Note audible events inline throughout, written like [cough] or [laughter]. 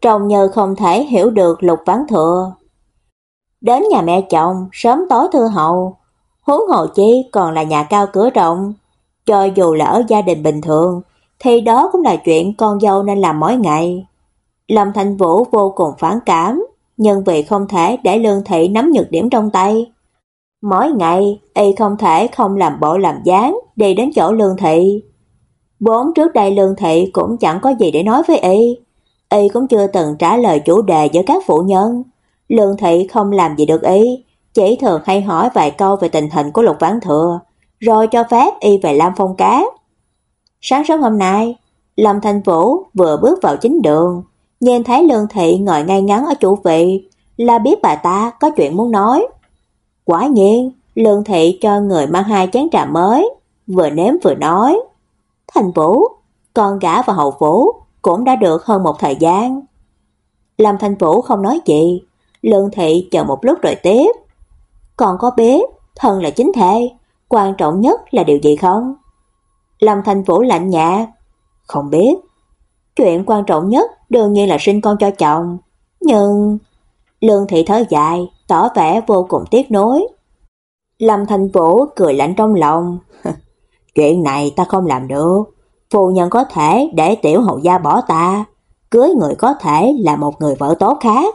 Trông như không thể hiểu được Lục ván Thừa. Đến nhà mẹ chồng, sớm tối thư hậu, huống hồ chi còn là nhà cao cửa rộng, cho dù là ở gia đình bình thường, thì đó cũng là chuyện con dâu nên làm mỗi ngày. Lâm Thanh Vũ vô cùng phản cảm, nhưng vì không thể để Lương Thị nắm nhược điểm trong tay. Mỗi ngày, y không thể không làm bộ làm dáng đi đến chỗ Lương Thị. Vốn trước đây Lương Thị cũng chẳng có gì để nói với y, y cũng chưa từng trả lời chủ đề với các phụ nhân. Lương Thị không làm gì được ý, chỉ thường hay hỏi vài câu về tình hình của Lục Vãn Thừa, rồi cho phép y về Lam Phong cá. Sáng sớm hôm nay, Lâm Thanh Vũ vừa bước vào chính đường, nhìn thấy Lương Thị ngồi ngay ngắn ở chủ vị, là biết bà ta có chuyện muốn nói. Quả nhiên, Lương Thị cho người mang hai chén trà mới, vừa nếm vừa nói. Thành Vũ, con gã và hậu vũ cũng đã được hơn một thời gian. Lâm Thanh Vũ không nói gì, Lương Thị chờ một lúc rồi tiếp. Còn có biết thân là chính thể, quan trọng nhất là điều gì không? Lâm Thanh Vũ lạnh nhạt, không biết. Chuyện quan trọng nhất đương nhiên là sinh con cho chồng, nhưng Lương Thị thở dài, tỏ vẻ vô cùng tiếc nuối. Lâm Thanh Vũ cười lạnh trong lòng. [laughs] Chuyện này ta không làm được. Phu nhân có thể để tiểu hậu gia bỏ ta, cưới người có thể là một người vợ tốt khác.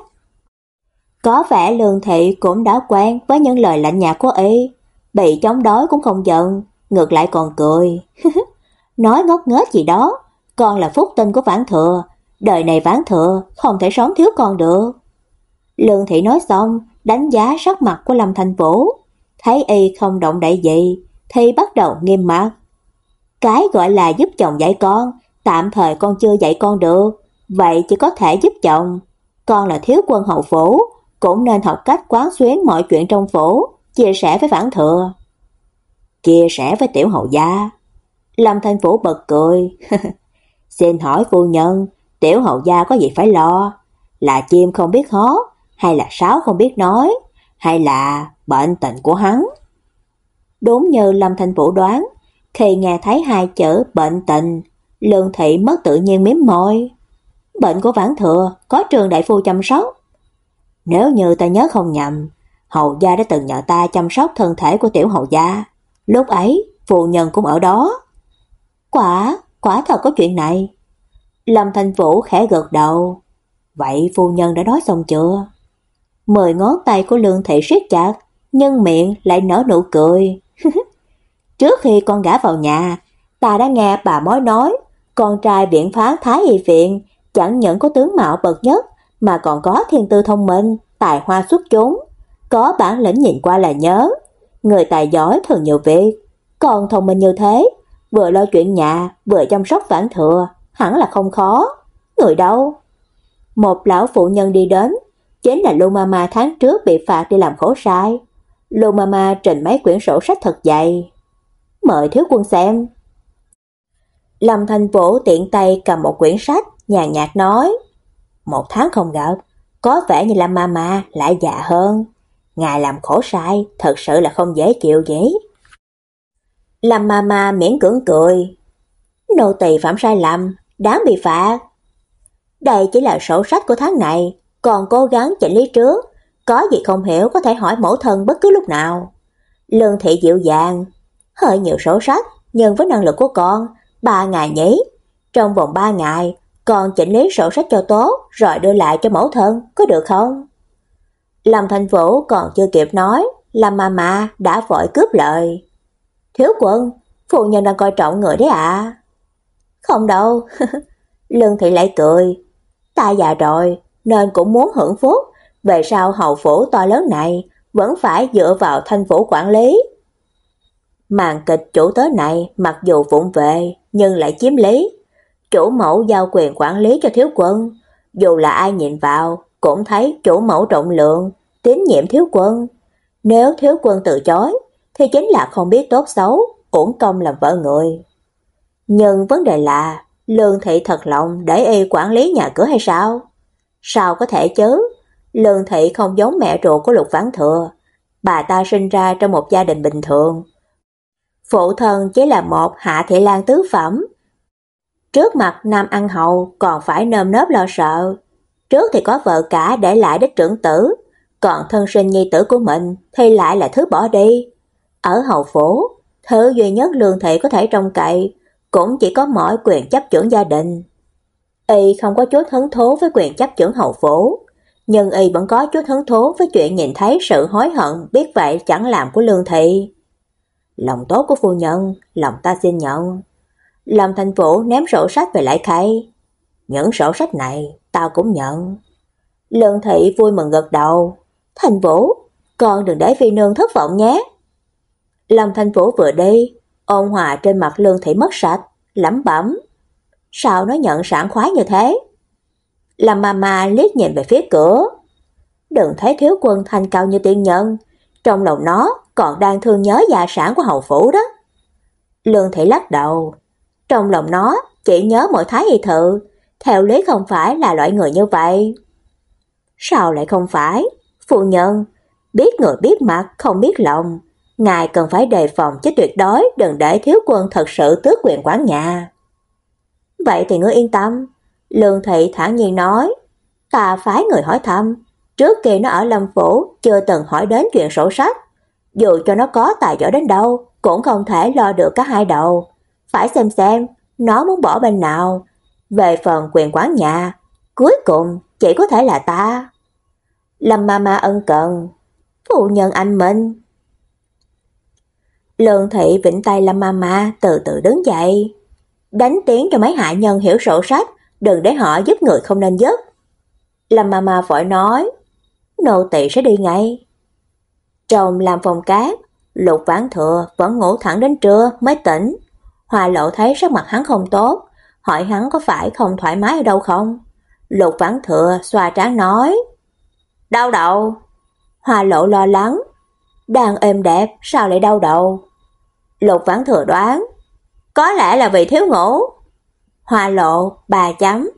Có vẻ Lương Thị cũng đã quen với những lời lạnh nhạt của y, bị chống đối cũng không giận, ngược lại còn cười. [laughs] Nói ngốc nghếch gì đó, con là phúc tinh của Vãn Thừa, đời này Vãn Thừa không thể sống thiếu con được. Lương Thị nói xong, đánh giá sắc mặt của Lâm Thành Vũ, thấy y không động đậy gì, thì bắt đầu nghiêm mặt. Cái gọi là giúp chồng dạy con, tạm thời con chưa dạy con được, vậy chỉ có thể giúp chồng. Con là thiếu quân hậu phủ, cũng nên học cách quán xuyến mọi chuyện trong phủ, chia sẻ với vãn thừa. Chia sẻ với tiểu hậu gia. Lâm Thanh Phủ bật cười. [laughs] Xin hỏi phu nhân, tiểu hậu gia có gì phải lo? Là chim không biết hót, hay là sáo không biết nói, hay là bệnh tình của hắn? Đúng như Lâm Thanh Vũ đoán, khi nghe thấy hai chữ bệnh tình, Lương Thị mất tự nhiên miếm môi. Bệnh của Vãn Thừa có trường đại phu chăm sóc. Nếu như ta nhớ không nhầm, hậu gia đã từng nhờ ta chăm sóc thân thể của tiểu hậu gia. Lúc ấy, phụ nhân cũng ở đó. Quả, quả thật có chuyện này. Lâm Thanh Vũ khẽ gật đầu. Vậy phu nhân đã nói xong chưa? Mười ngón tay của Lương Thị siết chặt, nhưng miệng lại nở nụ cười. Trước khi con gả vào nhà, ta đã nghe bà mối nói, con trai viện phán Thái Y Viện chẳng những có tướng mạo bậc nhất mà còn có thiên tư thông minh, tài hoa xuất chúng, có bản lĩnh nhìn qua là nhớ. Người tài giỏi thường nhiều việc, còn thông minh như thế, vừa lo chuyện nhà, vừa chăm sóc vãn thừa, hẳn là không khó. Người đâu? Một lão phụ nhân đi đến, chính là Lu Mama tháng trước bị phạt đi làm khổ sai. Lu Mama trình mấy quyển sổ sách thật dày, mời thiếu quân xem. Lâm Thanh Vũ tiện tay cầm một quyển sách, nhàn nhạt nói, một tháng không gặp, có vẻ như là Mama lại già hơn. Ngài làm khổ sai, thật sự là không dễ chịu vậy. Lâm Mama miễn cưỡng cười, nô tỳ phạm sai lầm, đáng bị phạt. Đây chỉ là sổ sách của tháng này, còn cố gắng chỉnh lý trước, có gì không hiểu có thể hỏi mẫu thân bất cứ lúc nào. Lương thị dịu dàng, hơi nhiều sổ sách, nhưng với năng lực của con, ba ngày nhỉ. Trong vòng ba ngày, con chỉnh lý sổ sách cho tốt, rồi đưa lại cho mẫu thân, có được không? Lâm Thành Vũ còn chưa kịp nói, Lâm Mama đã vội cướp lời. Thiếu quân, phụ nhân đang coi trọng người đấy ạ. Không đâu, [laughs] Lương Thị lại cười. Ta già rồi, nên cũng muốn hưởng phúc, về sau hậu phủ to lớn này vẫn phải dựa vào thanh phủ quản lý. Màn kịch chủ tớ này mặc dù vụng về nhưng lại chiếm lý. Chủ mẫu giao quyền quản lý cho thiếu quân, dù là ai nhìn vào cũng thấy chủ mẫu trọng lượng, tín nhiệm thiếu quân. Nếu thiếu quân từ chối, thì chính là không biết tốt xấu, uổng công làm vợ người. Nhưng vấn đề là, Lương Thị thật lòng để y quản lý nhà cửa hay sao? Sao có thể chứ? Lương Thị không giống mẹ ruột của Lục Vãn Thừa. Bà ta sinh ra trong một gia đình bình thường. Phụ thân chỉ là một hạ thị lan tứ phẩm. Trước mặt Nam Ăn Hậu còn phải nơm nớp lo sợ. Trước thì có vợ cả để lại đích trưởng tử, còn thân sinh nhi tử của mình thì lại là thứ bỏ đi. Ở hậu phủ, thứ duy nhất lương thị có thể trông cậy cũng chỉ có mỗi quyền chấp trưởng gia đình. Y không có chút hứng thú với quyền chấp trưởng hậu phủ, nhưng y vẫn có chút hứng thú với chuyện nhìn thấy sự hối hận biết vậy chẳng làm của lương thị. Lòng tốt của phu nhân, lòng ta xin nhận. Lâm Thành Vũ ném sổ sách về lại khay. Những sổ sách này tao cũng nhận. Lương thị vui mừng gật đầu. Thành Vũ, con đừng để phi nương thất vọng nhé. Lâm thành Vũ vừa đi, ôn hòa trên mặt Lương thị mất sạch, lẩm bẩm. Sao nó nhận sảng khoái như thế? Lâm Mama liếc nhìn về phía cửa. Đừng thấy thiếu quân thanh cao như tiên nhân, trong lòng nó còn đang thương nhớ gia sản của hầu phủ đó. Lương thị lắc đầu, trong lòng nó chỉ nhớ mỗi thái y thự, theo lý không phải là loại người như vậy. Sao lại không phải? Phụ nhân, biết người biết mặt, không biết lòng. Ngài cần phải đề phòng chứ tuyệt đối đừng để thiếu quân thật sự tước quyền quản nhà. Vậy thì ngươi yên tâm. Lương thị thản nhiên nói, ta phái người hỏi thăm. Trước kia nó ở Lâm Phủ chưa từng hỏi đến chuyện sổ sách. Dù cho nó có tài giỏi đến đâu, cũng không thể lo được cả hai đầu. Phải xem xem, nó muốn bỏ bên nào. Về phần quyền quán nhà, cuối cùng chỉ có thể là ta. Lâm Mama ân cần, phụ nhân anh Minh. Lương thị vĩnh tay Lâm Mama từ từ đứng dậy, đánh tiếng cho mấy hạ nhân hiểu sổ sách, đừng để họ giúp người không nên giúp. Lâm Mama vội nói, nô tỳ sẽ đi ngay. Trong làm phòng cát, Lục Vãn Thừa vẫn ngủ thẳng đến trưa mới tỉnh. Hoa Lộ thấy sắc mặt hắn không tốt, hỏi hắn có phải không thoải mái ở đâu không. Lục Vãn Thừa xoa trán nói, Đau đầu. Hoa Lộ lo lắng, đang êm đẹp sao lại đau đầu? Lục Vãn Thừa đoán, có lẽ là vì thiếu ngủ. Hoa Lộ bà chấm.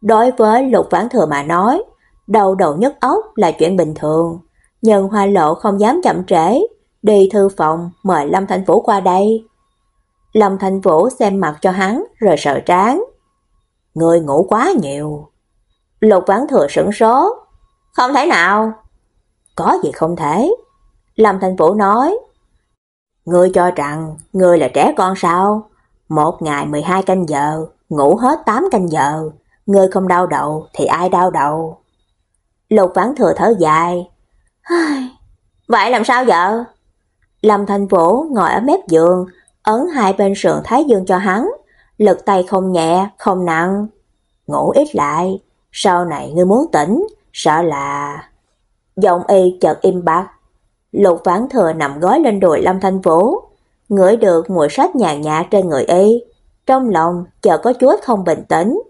Đối với Lục Vãn Thừa mà nói, đầu đầu nhức óc là chuyện bình thường, nhưng Hoa Lộ không dám chậm trễ, đi thư phòng mời Lâm Thành Vũ qua đây. Lâm Thành Vũ xem mặt cho hắn rồi sợ trán. Người ngủ quá nhiều. Lục Vãn Thừa sửng số. Không thể nào. Có gì không thể. Lâm Thành Vũ nói. Ngươi cho rằng ngươi là trẻ con sao? Một ngày 12 canh giờ, ngủ hết 8 canh giờ. Ngươi không đau đầu thì ai đau đầu? Lục Vãn Thừa thở dài. Vậy làm sao vợ? Lâm Thành Vũ ngồi ở mép giường, ấn hai bên sườn thái dương cho hắn, lực tay không nhẹ, không nặng. Ngủ ít lại, sau này ngươi muốn tỉnh, sợ là... Giọng y chợt im bặt. Lục vãn thừa nằm gói lên đùi Lâm Thanh Vũ, ngửi được mùi sách nhàn nhạt trên người y. Trong lòng chợt có chút không bình tĩnh.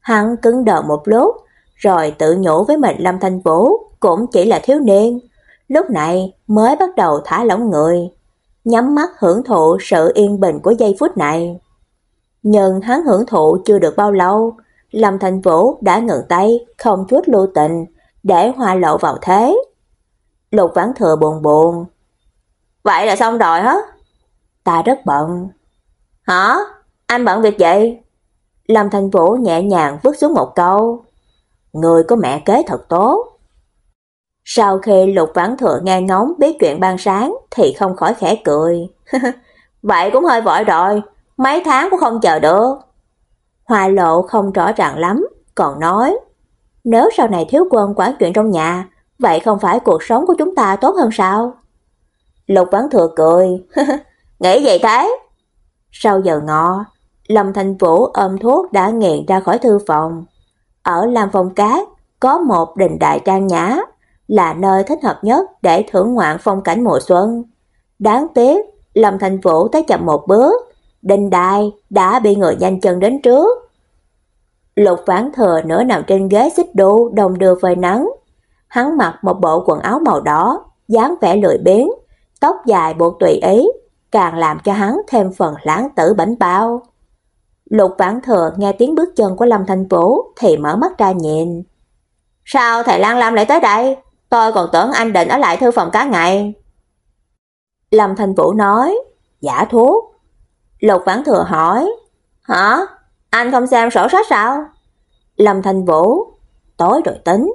Hắn cứng đờ một lúc, rồi tự nhủ với mình Lâm Thanh Vũ cũng chỉ là thiếu niên. Lúc này mới bắt đầu thả lỏng người, nhắm mắt hưởng thụ sự yên bình của giây phút này. Nhưng hắn hưởng thụ chưa được bao lâu, Lâm Thành Vũ đã ngừng tay, không chút lưu tình, để hoa lộ vào thế. Lục Vãn Thừa buồn buồn. Vậy là xong rồi hả? Ta rất bận. Hả? Anh bận việc gì? Lâm Thành Vũ nhẹ nhàng vứt xuống một câu. Người có mẹ kế thật tốt. Sau khi Lục Vãn Thừa nghe ngóng biết chuyện ban sáng thì không khỏi khẽ cười. [laughs] Vậy cũng hơi vội rồi, mấy tháng cũng không chờ được. Hoa lộ không rõ ràng lắm, còn nói, nếu sau này thiếu quân quản chuyện trong nhà, vậy không phải cuộc sống của chúng ta tốt hơn sao? Lục Vãn Thừa cười, [laughs] nghĩ vậy thế? Sau giờ ngọ, Lâm Thành Vũ ôm thuốc đã nghiện ra khỏi thư phòng. Ở Lam Phong Cát có một đình đại trang nhã, là nơi thích hợp nhất để thưởng ngoạn phong cảnh mùa xuân. Đáng tiếc, Lâm Thành Vũ tới chậm một bước, đình đài đã bị người nhanh chân đến trước. Lục Vãn Thừa nửa nằm trên ghế xích đu đồng đưa phơi nắng. Hắn mặc một bộ quần áo màu đỏ, dáng vẻ lười biếng, tóc dài buộc tùy ý, càng làm cho hắn thêm phần lãng tử bảnh bao. Lục Vãn Thừa nghe tiếng bước chân của Lâm Thanh Vũ thì mở mắt ra nhìn. "Sao thầy Lan Lam lại tới đây? Tôi còn tưởng anh định ở lại thư phòng cả ngày." Lâm Thanh Vũ nói, "Giả thuốc." Lục Vãn Thừa hỏi, "Hả? Anh không xem sổ sách sao?" Lâm Thanh Vũ, "Tối rồi tính."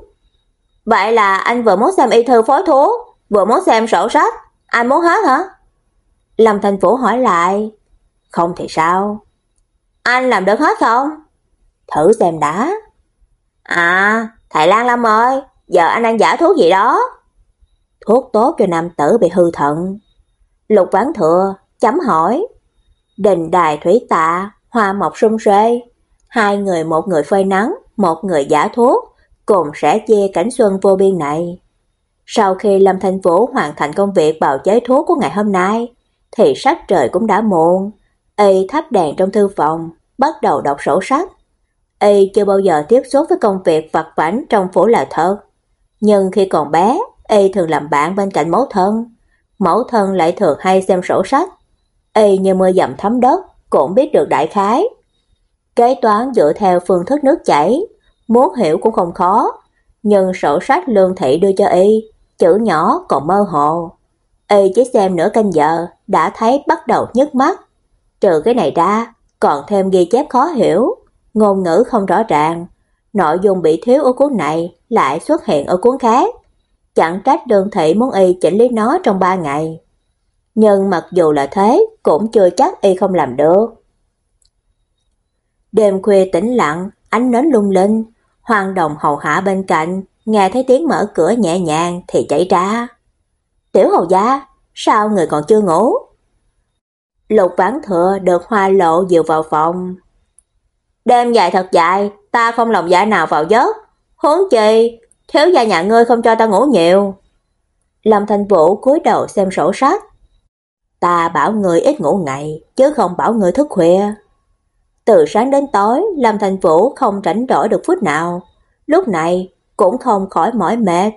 "Vậy là anh vừa muốn xem y thư phối thuốc, vừa muốn xem sổ sách, anh muốn hết hả?" Lâm Thanh Vũ hỏi lại, "Không thì sao?" Anh làm được hết không? Thử xem đã. À, thầy Lan Lâm ơi, giờ anh đang giả thuốc gì đó? Thuốc tốt cho nam tử bị hư thận. Lục Vãn Thừa chấm hỏi. Đình đài thủy tạ, hoa mọc sum rê, hai người một người phơi nắng, một người giả thuốc, cùng sẽ chia cảnh xuân vô biên này. Sau khi Lâm Thanh Vũ hoàn thành công việc bào chế thuốc của ngày hôm nay, thì sắc trời cũng đã muộn, Y thắp đèn trong thư phòng, bắt đầu đọc sổ sách. Y chưa bao giờ tiếp xúc với công việc vặt vãnh trong phủ là thơ Nhưng khi còn bé, Y thường làm bạn bên cạnh mẫu thân. Mẫu thân lại thường hay xem sổ sách. Y như mưa dầm thấm đất, cũng biết được đại khái. Kế toán dựa theo phương thức nước chảy, muốn hiểu cũng không khó. Nhưng sổ sách lương thị đưa cho Y, chữ nhỏ còn mơ hồ. Y chỉ xem nửa canh giờ, đã thấy bắt đầu nhức mắt. Trừ cái này ra, còn thêm ghi chép khó hiểu, ngôn ngữ không rõ ràng, nội dung bị thiếu ở cuốn này lại xuất hiện ở cuốn khác. Chẳng trách đường thị muốn y chỉnh lý nó trong ba ngày. Nhưng mặc dù là thế, cũng chưa chắc y không làm được. Đêm khuya tĩnh lặng, ánh nến lung linh, Hoàng Đồng hầu hạ bên cạnh, nghe thấy tiếng mở cửa nhẹ nhàng thì chạy ra. "Tiểu hầu gia, sao người còn chưa ngủ?" Lục Vãn Thừa được Hoa Lộ dìu vào phòng. Đêm dài thật dài, ta không lòng dạ nào vào giấc. Huống chi, thiếu gia nhà ngươi không cho ta ngủ nhiều. Lâm thành Vũ cúi đầu xem sổ sách. Ta bảo người ít ngủ ngày, chứ không bảo người thức khuya. Từ sáng đến tối, Lâm thành Vũ không rảnh rỗi được phút nào. Lúc này cũng không khỏi mỏi mệt.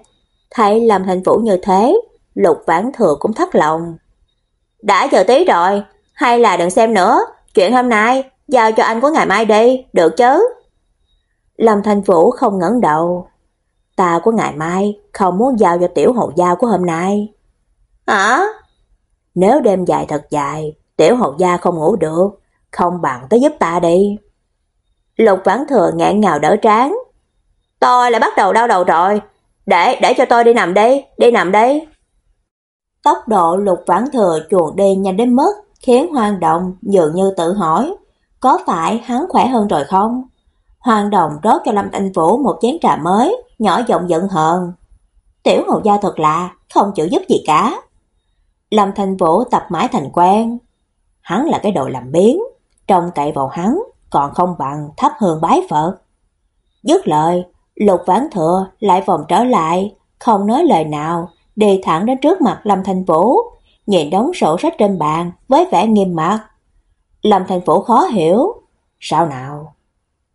Thấy Lâm thành Vũ như thế, Lục Vãn Thừa cũng thất lòng. Đã giờ tí rồi, hay là đừng xem nữa, chuyện hôm nay giao cho anh của ngày mai đi, được chứ? Lâm Thanh Vũ không ngẩng đầu. Ta của ngày mai không muốn giao cho tiểu hậu gia của hôm nay. Hả? Nếu đêm dài thật dài, tiểu hậu gia không ngủ được, không bằng tới giúp ta đi. Lục Vãn Thừa ngạn ngào đỡ trán. Tôi lại bắt đầu đau đầu rồi, để để cho tôi đi nằm đi, đi nằm đi. Tốc độ Lục Vãn Thừa chuồn đi nhanh đến mức khiến Hoàng Đồng dường như tự hỏi, có phải hắn khỏe hơn rồi không? Hoàng Đồng rót cho Lâm Thanh Vũ một chén trà mới, nhỏ giọng giận hờn. Tiểu hầu gia thật lạ, không chịu giúp gì cả. Lâm Thanh Vũ tập mãi thành quen. Hắn là cái đồ làm biến, trông cậy vào hắn còn không bằng thấp hơn bái Phật. Dứt lời, Lục Vãn Thừa lại vòng trở lại, không nói lời nào, đi thẳng đến trước mặt Lâm Thanh Vũ, nhìn đống sổ sách trên bàn với vẻ nghiêm mặt. Lâm Thành Vũ khó hiểu, sao nào?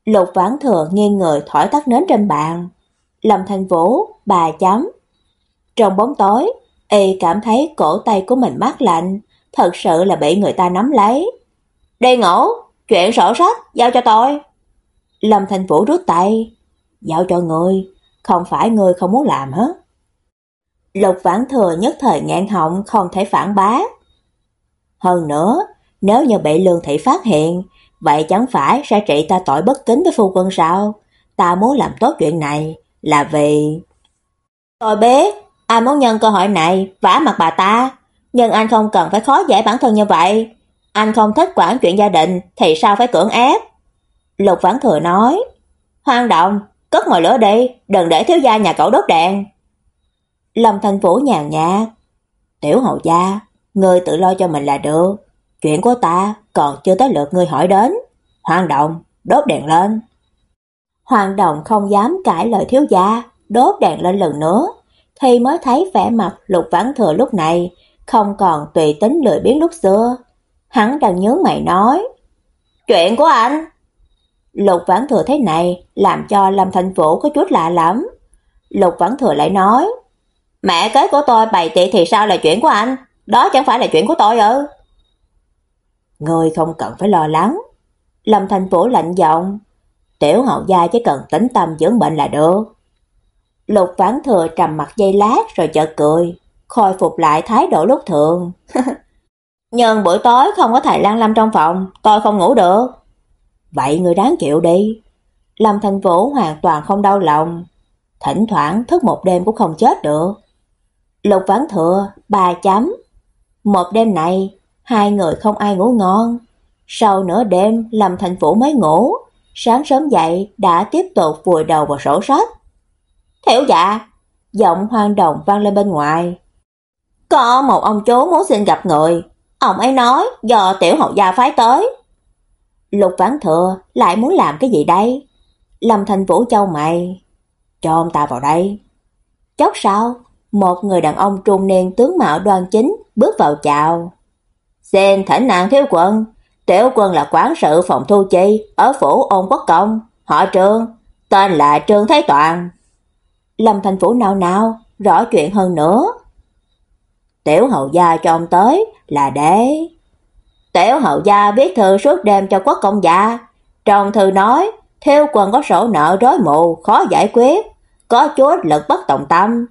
Lục Vãn Thừa nghiêng người thổi tắt nến trên bàn. Lâm Thành Vũ, bà chấm. Trong bóng tối, y cảm thấy cổ tay của mình mát lạnh, thật sự là bị người ta nắm lấy. Đây ngủ, chuyện sổ sách giao cho tôi." Lâm Thành Vũ rút tay, "Giao cho ngươi, không phải ngươi không muốn làm hết." Lục Vãn Thừa nhất thời ngạn họng không thể phản bá. Hơn nữa, nếu như bị Lương thị phát hiện, vậy chẳng phải sẽ trị ta tội bất kính với phu quân sao? Ta muốn làm tốt chuyện này là vì Tôi biết, anh muốn nhân cơ hội này vả mặt bà ta, nhưng anh không cần phải khó giải bản thân như vậy. Anh không thích quản chuyện gia đình thì sao phải cưỡng ép? Lục Vãn Thừa nói, "Hoang động, cất ngồi lửa đi, đừng để thiếu gia nhà cậu đốt đèn." Lâm Thành Vũ nhàn nhạt, "Tiểu hầu gia, ngươi tự lo cho mình là được, chuyện của ta còn chưa tới lượt ngươi hỏi đến." Hoàng Động, đốt đèn lên. Hoàng Động không dám cãi lời thiếu gia, đốt đèn lên lần nữa, thì mới thấy vẻ mặt Lục Vãn Thừa lúc này không còn tùy tính lười biếng lúc xưa. Hắn đang nhớ mày nói, "Chuyện của anh." Lục Vãn Thừa thế này làm cho Lâm Thành Vũ có chút lạ lắm. Lục Vãn Thừa lại nói, mẹ kế của tôi bày tiệc thì sao là chuyện của anh, đó chẳng phải là chuyện của tôi ư? Người không cần phải lo lắng. Lâm Thành Vũ lạnh giọng, tiểu hậu gia chỉ cần tĩnh tâm dưỡng bệnh là được. Lục Vãn Thừa trầm mặt giây lát rồi chợt cười, khôi phục lại thái độ lúc thường. [laughs] Nhưng buổi tối không có thầy Lan Lâm trong phòng, tôi không ngủ được. Vậy người đáng chịu đi. Lâm Thành Vũ hoàn toàn không đau lòng, thỉnh thoảng thức một đêm cũng không chết được. Lục Vãn Thừa, bà chấm. Một đêm này, hai người không ai ngủ ngon. Sau nửa đêm, Lâm Thành Vũ mới ngủ, sáng sớm dậy đã tiếp tục vùi đầu vào sổ sách. Thiểu dạ, giọng hoang đồng vang lên bên ngoài. Có một ông chú muốn xin gặp người, ông ấy nói do tiểu hậu gia phái tới. Lục Vãn Thừa lại muốn làm cái gì đây? Lâm Thành Vũ châu mày, cho ông ta vào đây. Chốc sau, một người đàn ông trung niên tướng mạo đoan chính bước vào chào. Xin thỉnh nàng thiếu quân, tiểu quân là quán sự phòng thu chi ở phủ ôn quốc công, họ trương, tên là Trương thái Toàn. Lâm Thành phủ nào nào, rõ chuyện hơn nữa. Tiểu hậu gia cho ông tới là để... Tiểu hậu gia viết thư suốt đêm cho quốc công gia. Trong thư nói, theo quần có sổ nợ rối mù, khó giải quyết, có chút lực bất tòng tâm.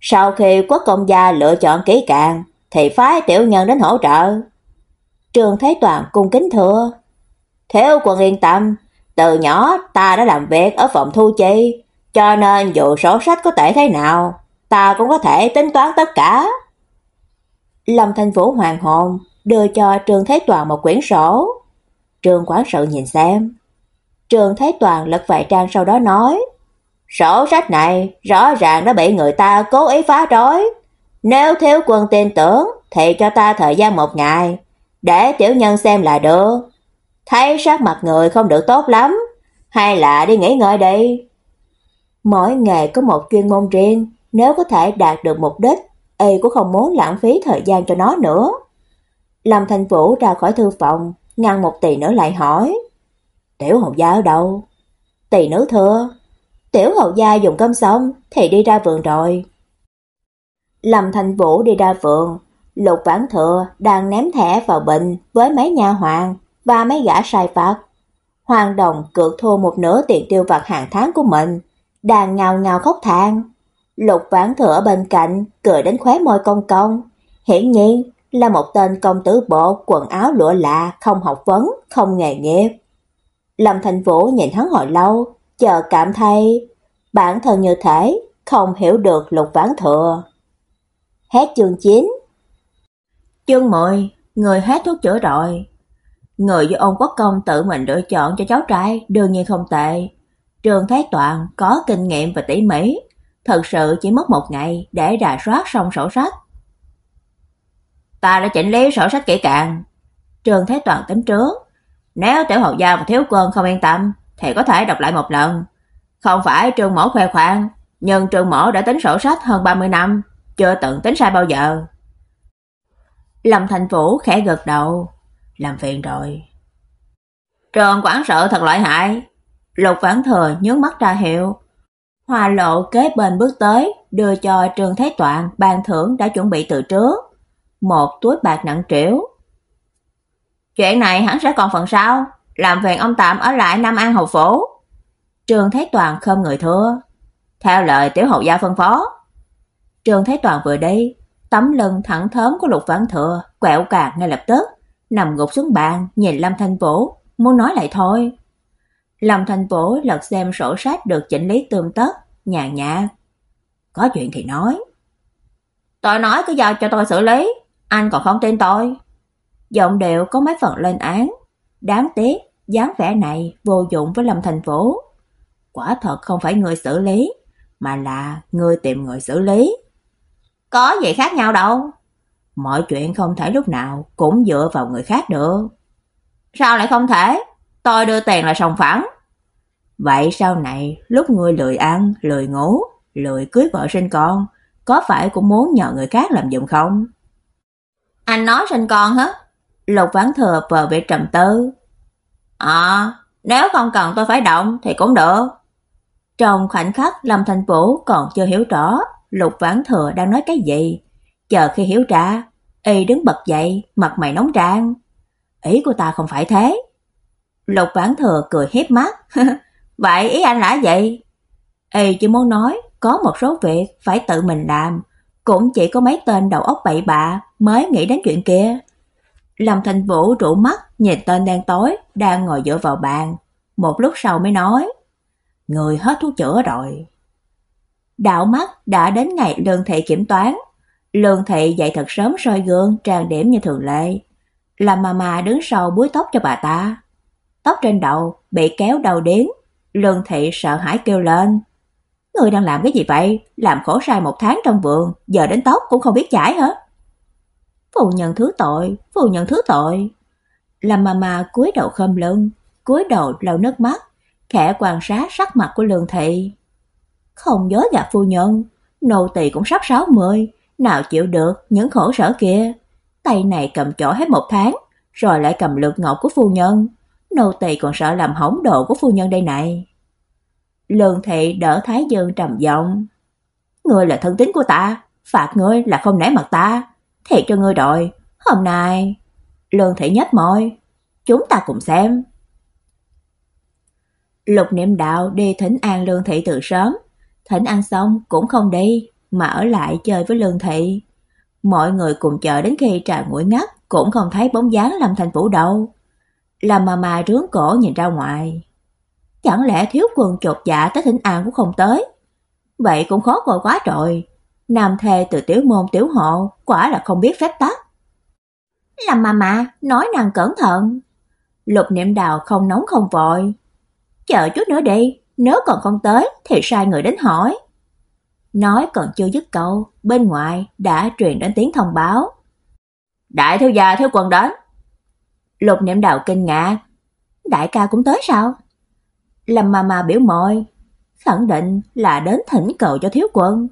Sau khi quốc công gia lựa chọn kỹ càng, thì phái tiểu nhân đến hỗ trợ. Trường Thế Toàn cung kính thưa. Thiếu quân yên tâm, từ nhỏ ta đã làm việc ở phòng thu chi, cho nên dù sổ sách có tệ thế nào, ta cũng có thể tính toán tất cả. Lâm Thanh Vũ hoàng hồn, đưa cho Trường Thế Toàn một quyển sổ. Trường quán sự nhìn xem. Trường Thế Toàn lật vài trang sau đó nói, sổ sách này rõ ràng đã bị người ta cố ý phá rối. Nếu thiếu quân tin tưởng thì cho ta thời gian một ngày, để tiểu nhân xem là được. Thấy sắc mặt người không được tốt lắm, hay là đi nghỉ ngơi đi. Mỗi nghề có một chuyên môn riêng, nếu có thể đạt được mục đích, y cũng không muốn lãng phí thời gian cho nó nữa. Lâm Thành Vũ ra khỏi thư phòng, ngăn một tỷ nữa lại hỏi. Tiểu Hồng gia ở đâu? Tỷ nữ thưa. Tiểu hậu gia dùng cơm xong thì đi ra vườn rồi. Lâm Thành Vũ đi ra vườn, Lục Vãn Thừa đang ném thẻ vào bình với mấy nhà hoàng và mấy gã sai phạt. Hoàng Đồng cược thua một nửa tiền tiêu vặt hàng tháng của mình, đang ngào ngào khóc than. Lục Vãn Thừa ở bên cạnh cười đến khóe môi cong cong, hiển nhiên là một tên công tử bộ quần áo lụa lạ, không học vấn, không nghề nghiệp. Lâm Thành Vũ nhìn hắn hồi lâu, chờ cảm thấy bản thân như thể không hiểu được Lục Vãn Thừa. Hết chương 9 Chương 10 Người hết thuốc chữa rồi Người do ông quốc công tự mình lựa chọn cho cháu trai đương nhiên không tệ. Trường Thái Toàn có kinh nghiệm và tỉ mỉ, thật sự chỉ mất một ngày để rà soát xong sổ sách. Ta đã chỉnh lý sổ sách kỹ càng. Trường thái Toàn tính trước, nếu tiểu hậu gia và thiếu quân không yên tâm thì có thể đọc lại một lần. Không phải Trương mỗ khoe khoang, nhưng Trương mỗ đã tính sổ sách hơn 30 năm, chưa từng tính sai bao giờ. Lâm Thành Vũ khẽ gật đầu, làm phiền rồi. trương quản sự thật lợi hại. Lục Vãn Thừa nhướng mắt ra hiệu. Hoa Lộ kế bên bước tới, đưa cho Trương Thái Toạn ban thưởng đã chuẩn bị từ trước, một túi bạc nặng trĩu. Chuyện này hắn sẽ còn phần sau, làm phiền ông tạm ở lại Nam An hầu phố. Trường Thế Toàn không người thưa, theo lời tiểu hậu gia phân phó. Trường Thế Toàn vừa đi, tấm lưng thẳng thớm của Lục Vãn Thừa quẹo càng ngay lập tức, nằm gục xuống bàn, nhìn Lâm Thanh Vũ, muốn nói lại thôi. Lâm Thanh Vũ lật xem sổ sách được chỉnh lý tươm tất, nhàn nhạt. Có chuyện thì nói. Tôi nói cứ giao cho tôi xử lý, anh còn không tin tôi. Giọng điệu có mấy phần lên án. Đáng tiếc, dáng vẻ này vô dụng với Lâm Thành Vũ. Quả thật không phải người xử lý, mà là người tìm người xử lý. Có gì khác nhau đâu. Mọi chuyện không thể lúc nào cũng dựa vào người khác được. Sao lại không thể? Tôi đưa tiền là sòng phẳng. Vậy sau này, lúc người lười ăn, lười ngủ, lười cưới vợ sinh con, có phải cũng muốn nhờ người khác làm giùm không? Anh nói sinh con hả? Lục Vãn Thừa vờ vẻ trầm tư. À, Nếu không cần tôi phải động thì cũng được. Trong khoảnh khắc Lâm Thành Vũ còn chưa hiểu rõ Lục Vãn Thừa đang nói cái gì, chờ khi hiểu ra, y đứng bật dậy, mặt mày nóng rang. Ý của ta không phải thế. Lục Vãn Thừa cười hiếp mắt. [laughs] Vậy ý anh là gì? Y chỉ muốn nói có một số việc phải tự mình làm, cũng chỉ có mấy tên đầu óc bậy bạ mới nghĩ đến chuyện kia. Lâm Thành Vũ trụ mắt nhìn tên đen tối đang ngồi dựa vào bàn, một lúc sau mới nói: "Người hết thuốc chữa rồi." Đạo mắt đã đến ngày lương thị kiểm toán. Lương thị dậy thật sớm soi gương, trang điểm như thường lệ. Làm mà mà đứng sau búi tóc cho bà ta. Tóc trên đầu bị kéo đầu đến, Lương thị sợ hãi kêu lên. Người đang làm cái gì vậy? Làm khổ sai một tháng trong vườn, giờ đến tóc cũng không biết chải hả? Phụ nhận thứ tội, phụ nhận thứ tội. Làm mà mà cúi đầu khom lưng, cúi đầu lau nước mắt, khẽ quan sát sắc mặt của Lương thị. Không dối gạt phu nhân, nô tỳ cũng sắp 60, nào chịu được những khổ sở kia. Tay này cầm chỗ hết một tháng, rồi lại cầm lược ngọc của phu nhân. Nô tỳ còn sợ làm hỏng đồ của phu nhân đây này. Lương thị đỡ Thái Dương trầm giọng. Ngươi là thân tín của ta, phạt ngươi là không nể mặt ta. Thiệt cho ngươi đợi hôm nay... Lương thị nhếch môi, chúng ta cùng xem. Lục niệm đạo đi thỉnh an lương thị từ sớm, thỉnh an xong cũng không đi, mà ở lại chơi với Lương Thị. Mọi người cùng chờ đến khi trà nguội ngắt, cũng không thấy bóng dáng Lâm Thành Vũ đâu. Lâm mà mà rướng cổ nhìn ra ngoài. Chẳng lẽ thiếu quân chột dạ tới thỉnh an cũng không tới? Vậy cũng khó coi quá rồi. Nam thê từ tiểu môn tiểu hộ, quả là không biết phép tắc. làm mà mà, nói nàng cẩn thận. Lục niệm đào không nóng không vội. Chờ chút nữa đi, nếu còn không tới thì sai người đến hỏi. Nói còn chưa dứt câu, bên ngoài đã truyền đến tiếng thông báo. Đại thiếu gia thiếu quân đến. Lục niệm đào kinh ngạc. Đại ca cũng tới sao? Lâm mà mà biểu môi, khẳng định là đến thỉnh cầu cho thiếu quân.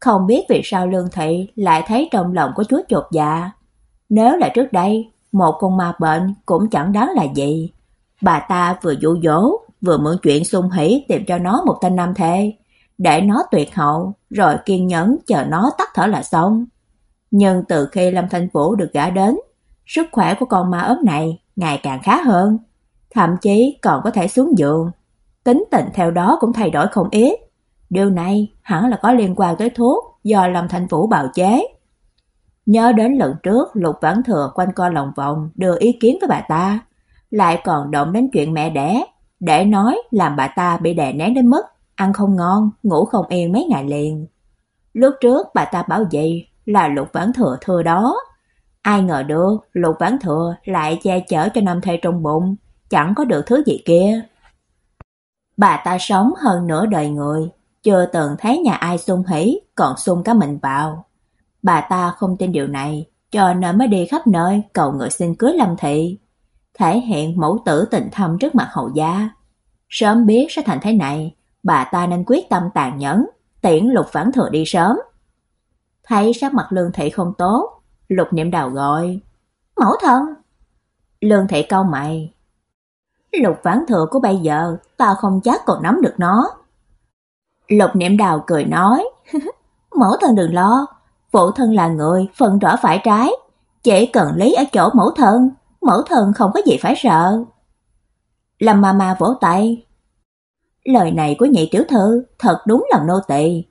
Không biết vì sao Lương Thị lại thấy trong lòng có chút chột dạ. Nếu là trước đây, một con ma bệnh cũng chẳng đáng là gì. Bà ta vừa dụ dỗ, vừa mượn chuyện xung hỉ tìm cho nó một tên nam thê, để nó tuyệt hậu, rồi kiên nhẫn chờ nó tắt thở là xong. Nhưng từ khi Lâm Thanh Vũ được gả đến, sức khỏe của con ma ốm này ngày càng khá hơn, thậm chí còn có thể xuống giường. Tính tình theo đó cũng thay đổi không ít. Điều này hẳn là có liên quan tới thuốc do Lâm thành Vũ bào chế. Nhớ đến lần trước Lục Vãn Thừa quanh co lòng vòng đưa ý kiến với bà ta, lại còn động đến chuyện mẹ đẻ, để nói làm bà ta bị đè nén đến mức ăn không ngon, ngủ không yên mấy ngày liền. Lúc trước bà ta bảo gì là Lục Vãn Thừa thừa đó. Ai ngờ được Lục Vãn Thừa lại che chở cho năm thê trong bụng, chẳng có được thứ gì kia. Bà ta sống hơn nửa đời người, chưa từng thấy nhà ai sung hỉ, còn sung cả mình vào. Bà ta không tin điều này, cho nên mới đi khắp nơi cầu người xin cưới Lâm Thị thể hiện mẫu tử tình thâm trước mặt hậu gia. Sớm biết sẽ thành thế này, bà ta nên quyết tâm tàn nhẫn, tiễn Lục Vãn Thừa đi sớm. Thấy sắc mặt Lương Thị không tốt, Lục Niệm Đào gọi, "Mẫu thân." Lương Thị cau mày, "Lục Vãn Thừa của bây giờ, ta không chắc còn nắm được nó." Lục Niệm Đào cười nói, [laughs] "Mẫu thân đừng lo, phụ thân là người phân rõ phải trái, chỉ cần lấy ở chỗ mẫu thân, mẫu thân không có gì phải sợ. Lâm ma ma vỗ tay. Lời này của nhị tiểu thư thật đúng lòng nô tỳ.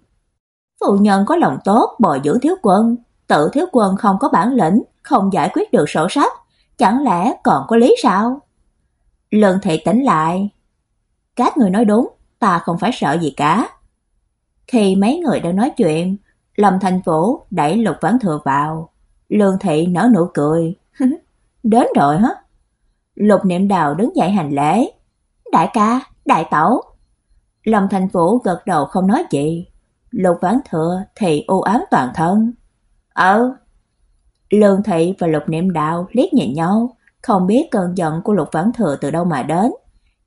Phụ nhân có lòng tốt bồi dưỡng thiếu quân, tự thiếu quân không có bản lĩnh, không giải quyết được sổ sách, chẳng lẽ còn có lý sao? Lương thị tỉnh lại. Các người nói đúng, ta không phải sợ gì cả. Khi mấy người đang nói chuyện, Lâm Thành Vũ đẩy Lục Vãn Thừa vào. Lương thị nở nụ cười. [laughs] Đến rồi hả? Lục Niệm Đào đứng dậy hành lễ. Đại ca, đại tẩu. Lâm Thành Vũ gật đầu không nói gì. Lục Vãn Thừa thì u ám toàn thân. Ờ. Lương Thị và Lục Niệm Đạo liếc nhìn nhau, không biết cơn giận của Lục Vãn Thừa từ đâu mà đến.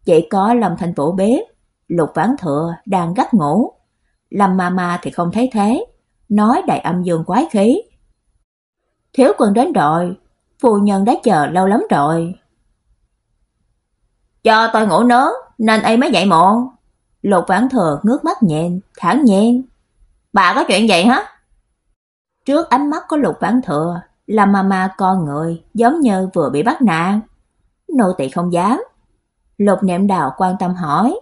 Chỉ có Lâm Thành Vũ biết, Lục Vãn Thừa đang gắt ngủ. Lâm Mama thì không thấy thế, nói đầy âm dương quái khí. Thiếu quân đến rồi, phu nhân đã chờ lâu lắm rồi. cho tôi ngủ nướng nên ấy mới dậy muộn. Lục Vãn Thừa ngước mắt nhìn, thản nhiên. Bà có chuyện gì hả? Trước ánh mắt của Lục Vãn Thừa là mama con người giống như vừa bị bắt nạn. Nô tỳ không dám. Lục Niệm Đào quan tâm hỏi.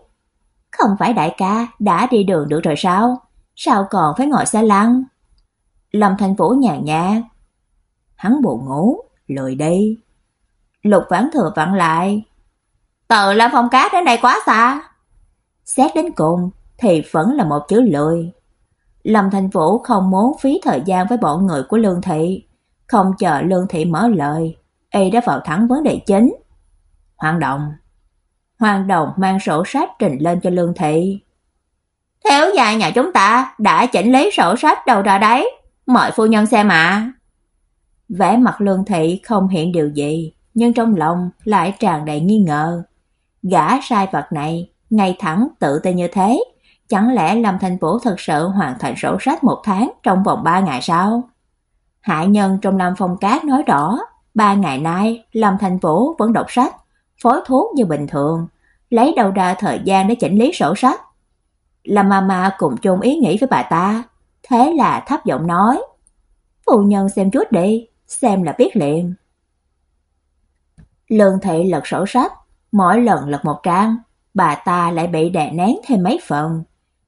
Không phải đại ca đã đi đường được rồi sao? Sao còn phải ngồi xe lăn? Lâm Thành Vũ nhàn nhạt. Hắn buồn ngủ, lười đi. Lục Vãn Thừa vặn lại. Từ làm Phong Cát đến đây quá xa. Xét đến cùng thì vẫn là một chữ lười. Lâm Thành Vũ không muốn phí thời gian với bọn người của Lương Thị, không chờ Lương Thị mở lời, y đã vào thẳng vấn đề chính. Hoạt Đồng Hoàng Đồng mang sổ sách trình lên cho Lương Thị. Thiếu gia nhà chúng ta đã chỉnh lý sổ sách đâu ra đấy, mời phu nhân xem ạ. Vẻ mặt Lương Thị không hiện điều gì, nhưng trong lòng lại tràn đầy nghi ngờ. Gã sai vật này, ngay thẳng tự tin như thế, chẳng lẽ Lâm Thành Vũ thật sự hoàn thành sổ sách một tháng trong vòng ba ngày sao? Hạ nhân trong Lâm Phong Cát nói rõ, ba ngày nay Lâm Thành Vũ vẫn đọc sách, phối thuốc như bình thường, lấy đâu ra thời gian để chỉnh lý sổ sách. Lâm Mama cùng chung ý nghĩ với bà ta, thế là thấp giọng nói: "Phu nhân xem chút đi, xem là biết liền." Lương Thị lật sổ sách, mỗi lần lật một trang, bà ta lại bị đè nén thêm mấy phần.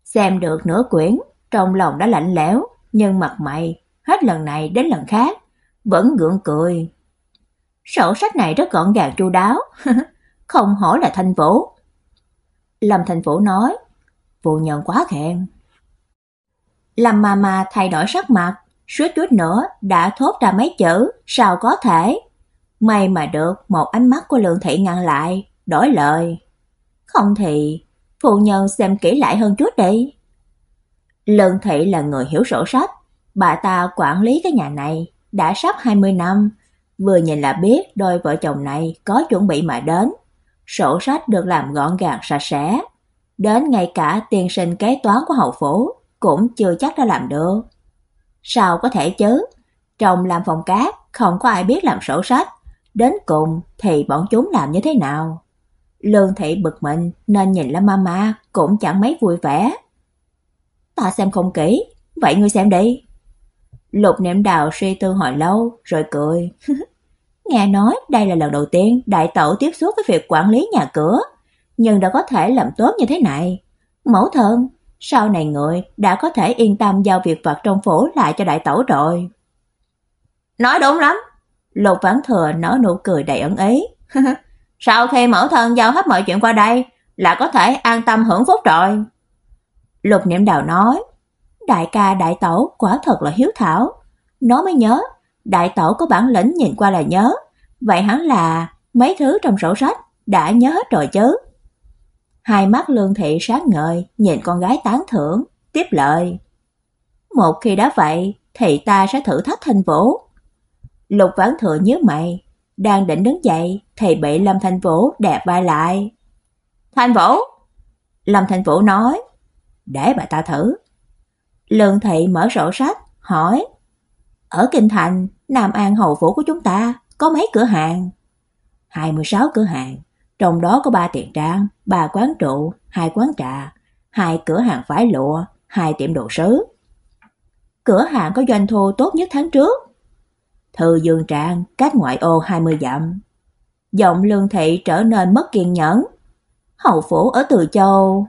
Xem được nửa quyển, trong lòng đã lạnh lẽo, nhưng mặt mày hết lần này đến lần khác vẫn gượng cười. Sổ sách này rất gọn gàng chu đáo, [laughs] không hổ là Thanh Vũ. Lâm Thanh Vũ nói, phụ nhân quá khen. Lâm Mama thay đổi sắc mặt, suýt chút nữa đã thốt ra mấy chữ, sao có thể. May mà được một ánh mắt của Lượng Thị ngăn lại, đổi lời. Không thì, phụ nhân xem kỹ lại hơn chút đi. Lượng Thị là người hiểu sổ sách, bà ta quản lý cái nhà này đã sắp 20 năm, vừa nhìn là biết đôi vợ chồng này có chuẩn bị mà đến. Sổ sách được làm gọn gàng sạch sẽ, đến ngay cả tiền sinh kế toán của hậu phủ cũng chưa chắc đã làm được. Sao có thể chứ? Trong làm phòng cát không có ai biết làm sổ sách, đến cùng thì bọn chúng làm như thế nào? Lương thị bực mình nên nhìn Lâm Mama cũng chẳng mấy vui vẻ. Ta xem không kỹ, vậy ngươi xem đi. Lục Niệm Đào suy tư hồi lâu rồi cười. [laughs] Nghe nói đây là lần đầu tiên đại tẩu tiếp xúc với việc quản lý nhà cửa, nhưng đã có thể làm tốt như thế này. Mẫu thân, sau này người đã có thể yên tâm giao việc vật trong phủ lại cho đại tẩu rồi. Nói đúng lắm. Lục Vãn Thừa nở nụ cười đầy ẩn ý. [laughs] sau khi mẫu thân giao hết mọi chuyện qua đây, là có thể an tâm hưởng phúc rồi. Lục Niệm Đào nói, đại ca đại tẩu quả thật là hiếu thảo. Nó mới nhớ, đại tẩu có bản lĩnh nhìn qua là nhớ, vậy hắn là mấy thứ trong sổ sách đã nhớ hết rồi chứ. Hai mắt Lương Thị sáng ngời nhìn con gái tán thưởng, tiếp lời. Một khi đã vậy thì ta sẽ thử thách Thanh Vũ. Lục Vãn Thừa nhớ mày, đang định đứng dậy thì bị Lâm Thanh Vũ đè vai lại. "Thanh Vũ!" Lâm Thanh Vũ nói, "Để bà ta thử." Lương Thị mở sổ sách, hỏi, "Ở kinh thành, Nam An hầu phủ của chúng ta có mấy cửa hàng?" 26 cửa hàng, trong đó có 3 tiệm trang, 3 quán trụ, 2 quán trà, 2 cửa hàng vải lụa, 2 tiệm đồ sứ. Cửa hàng có doanh thu tốt nhất tháng trước. Thư Dương Trang cách ngoại ô 20 dặm. Giọng Lương Thị trở nên mất kiên nhẫn. Hầu phủ ở Từ Châu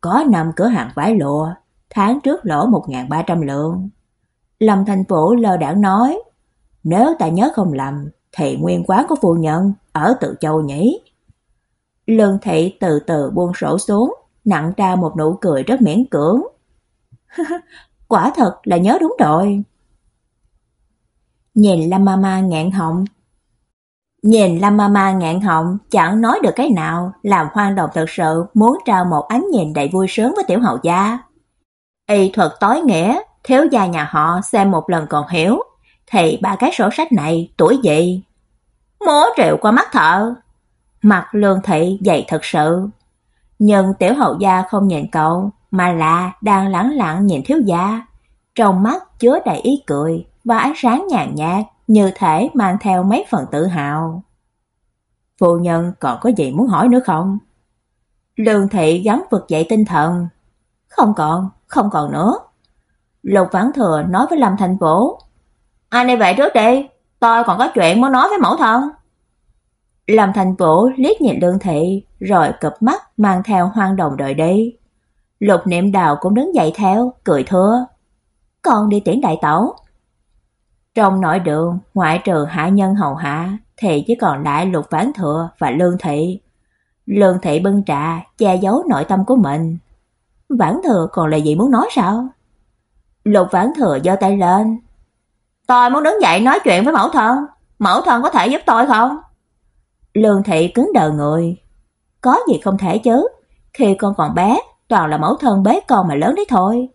có 5 cửa hàng vải lụa, tháng trước lỗ 1300 lượng. Lâm Thành Vũ lơ đãng nói, nếu ta nhớ không lầm thì nguyên quán của phu nhân ở tự Châu nhỉ? Lương thị từ từ buông sổ xuống, nặng ra một nụ cười rất miễn cưỡng. [laughs] Quả thật là nhớ đúng rồi. Nhìn Lâm Mama ngẹn họng. Nhìn Lâm Mama ngẹn họng, chẳng nói được cái nào, làm hoang đồng thật sự muốn trao một ánh nhìn đầy vui sướng với tiểu hậu gia. Y thuật tối nghĩa, thiếu gia nhà họ xem một lần còn hiểu, thì ba cái sổ sách này tuổi gì? Múa rượu qua mắt thợ, Mặt lương thị dày thật sự. Nhưng tiểu hậu gia không nhìn cậu, mà là đang lẳng lặng nhìn thiếu gia. Trong mắt chứa đầy ý cười và ánh sáng nhàn nhạt, như thể mang theo mấy phần tự hào. Phu nhân còn có gì muốn hỏi nữa không? Lương thị gắng vực dậy tinh thần. Không còn, không còn nữa. Lục Vãn Thừa nói với Lâm Thành Vũ. Anh đi vậy trước đi, tôi còn có chuyện muốn nói với mẫu thân. Lâm Thành Vũ liếc nhìn Lương Thị, rồi cụp mắt mang theo hoang đồng đợi đi. Lục Niệm Đào cũng đứng dậy theo, cười thưa. Con đi tiễn đại tẩu. Trong nội đường, ngoại trừ hạ nhân hầu hạ, thì chỉ còn lại Lục Vãn Thừa và Lương Thị. Lương Thị bưng trà, che giấu nội tâm của mình. Vãn Thừa còn là gì muốn nói sao? Lục Vãn Thừa giơ tay lên. Tôi muốn đứng dậy nói chuyện với mẫu thân, mẫu thân có thể giúp tôi không? Lương Thị cứng đờ người. Có gì không thể chứ, khi con còn bé, toàn là mẫu thân bế con mà lớn đấy thôi.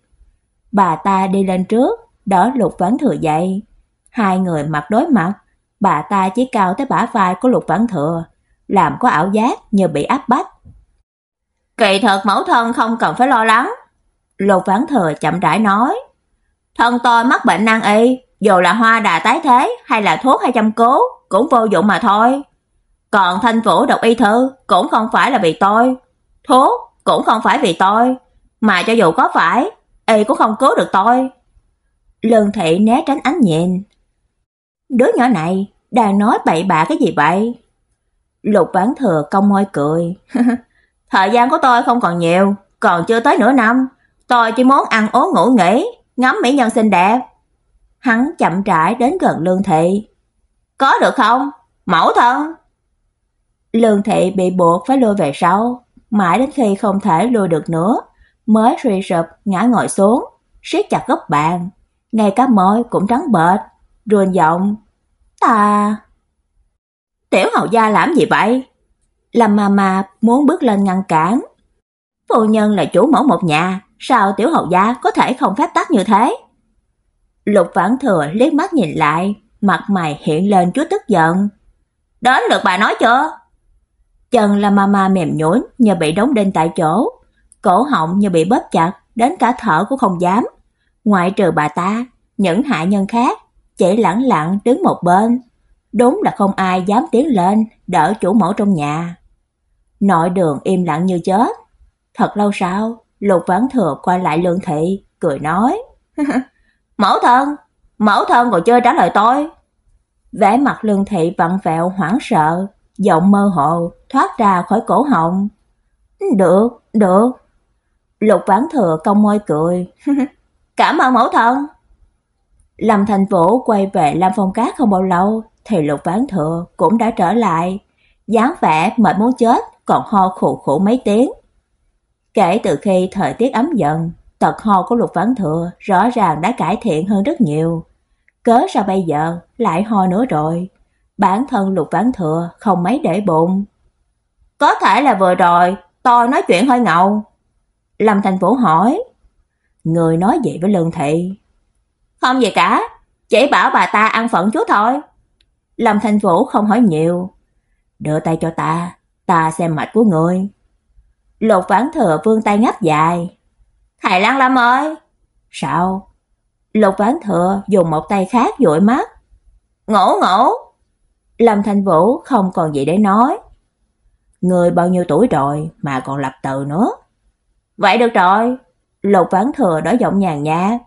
Bà ta đi lên trước, đỡ Lục Vãn Thừa dậy. Hai người mặt đối mặt, bà ta chỉ cao tới bả vai của Lục Vãn Thừa, làm có ảo giác như bị áp bách. Kỳ thật mẫu thân không cần phải lo lắng. Lục Vãn Thừa chậm rãi nói. Thân tôi mắc bệnh nan y, dù là hoa đà tái thế hay là thuốc hay chăm cứu, cũng vô dụng mà thôi. Còn thanh vũ độc y thư cũng không phải là vì tôi, thuốc cũng không phải vì tôi, mà cho dù có phải, y cũng không cứu được tôi. Lương thị né tránh ánh nhìn. Đứa nhỏ này đang nói bậy bạ cái gì vậy? Lục Vãn Thừa cong môi cười. [laughs] Thời gian của tôi không còn nhiều, còn chưa tới nửa năm, tôi chỉ muốn ăn uống ngủ nghỉ, ngắm mỹ nhân xinh đẹp. Hắn chậm rãi đến gần Lương Thị. Có được không? Mẫu thân. Lương Thị bị buộc phải lùi về sau, mãi đến khi không thể lùi được nữa, mới suy sụp ngã ngồi xuống, siết chặt góc bàn, ngay cả môi cũng trắng bệch, run giọng, "Ta" Tiểu hầu gia làm gì vậy? Lâm Mama muốn bước lên ngăn cản. Phu nhân là chủ mẫu một nhà, sao tiểu hậu gia có thể không phép tắc như thế? Lục Vãn Thừa liếc mắt nhìn lại, mặt mày hiện lên chút tức giận. "Đến lượt bà nói chưa?" Chân Lâm Mama mềm nhũn như bị đóng đinh tại chỗ, cổ họng như bị bóp chặt, đến cả thở cũng không dám. Ngoại trừ bà ta, những hạ nhân khác chỉ lẳng lặng đứng một bên, Đúng là không ai dám tiến lên đỡ chủ mẫu trong nhà. Nội đường im lặng như chết. Thật lâu sau, Lục Vãn Thừa quay lại Lương Thị, cười nói. [laughs] mẫu thân, mẫu thân còn chưa trả lời tôi. Vẻ mặt Lương Thị vặn vẹo hoảng sợ, giọng mơ hồ thoát ra khỏi cổ họng. Được, được. Lục Vãn Thừa cong môi cười. [laughs] Cảm ơn mẫu thân. Lâm Thành Vũ quay về Lam Phong Cát không bao lâu, thì Lục Vãn Thừa cũng đã trở lại, dáng vẻ mệt muốn chết, còn ho khụ khụ mấy tiếng. Kể từ khi thời tiết ấm dần, tật ho của Lục Vãn Thừa rõ ràng đã cải thiện hơn rất nhiều. Cớ sao bây giờ lại ho nữa rồi? Bản thân Lục Vãn Thừa không mấy để bụng. Có thể là vừa rồi tôi nói chuyện hơi ngầu. Lâm Thành Vũ hỏi. Người nói gì với Lương Thị? Không gì cả, chỉ bảo bà ta ăn phận chút thôi. Lâm Thành Vũ không hỏi nhiều. Đưa tay cho ta, ta xem mạch của người. Lục Vãn Thừa vươn tay ngáp dài. Thầy Lan Lâm ơi! Sao? Lục Vãn Thừa dùng một tay khác dụi mắt. Ngủ ngủ! Lâm Thành Vũ không còn gì để nói. Người bao nhiêu tuổi rồi mà còn lập từ nữa. Vậy được rồi. Lục Vãn Thừa nói giọng nhàn nhạt.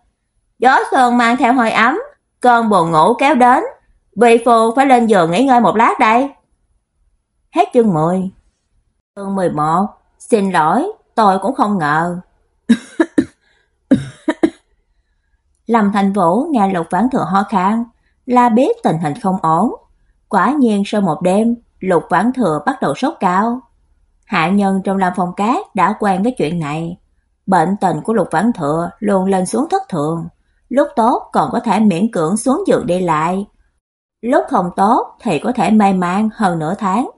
Gió xuân mang theo hơi ấm, cơn buồn ngủ kéo đến, Vị phu phải lên giường nghỉ ngơi một lát đây. Hết chương 10. Chương 11. Xin lỗi, tôi cũng không ngờ. [laughs] Lâm Thành Vũ nghe Lục Vãn Thừa ho khan, là biết tình hình không ổn. Quả nhiên sau một đêm, Lục Vãn Thừa bắt đầu sốt cao. Hạ nhân trong Lam Phong Cát đã quen với chuyện này. Bệnh tình của Lục Vãn Thừa luôn lên xuống thất thường, lúc tốt còn có thể miễn cưỡng xuống giường đi lại, Lúc không tốt thì có thể mê man hơn nửa tháng.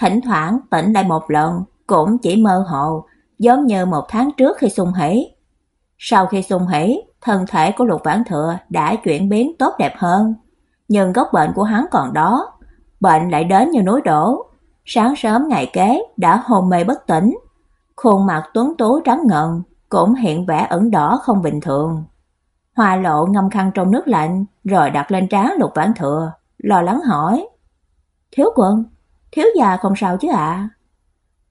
Thỉnh thoảng tỉnh lại một lần, cũng chỉ mơ hồ, giống như một tháng trước khi xung hỉ. Sau khi xung hỉ, thân thể của Lục Vãn Thừa đã chuyển biến tốt đẹp hơn, nhưng gốc bệnh của hắn còn đó, bệnh lại đến như núi đổ. Sáng sớm ngày kế đã hôn mê bất tỉnh, khuôn mặt tuấn tú trắng ngần cũng hiện vẻ ửng đỏ không bình thường. Hoa Lộ ngâm khăn trong nước lạnh rồi đặt lên trán Lục Vãn Thừa lo lắng hỏi. Thiếu quân, thiếu gia không sao chứ ạ?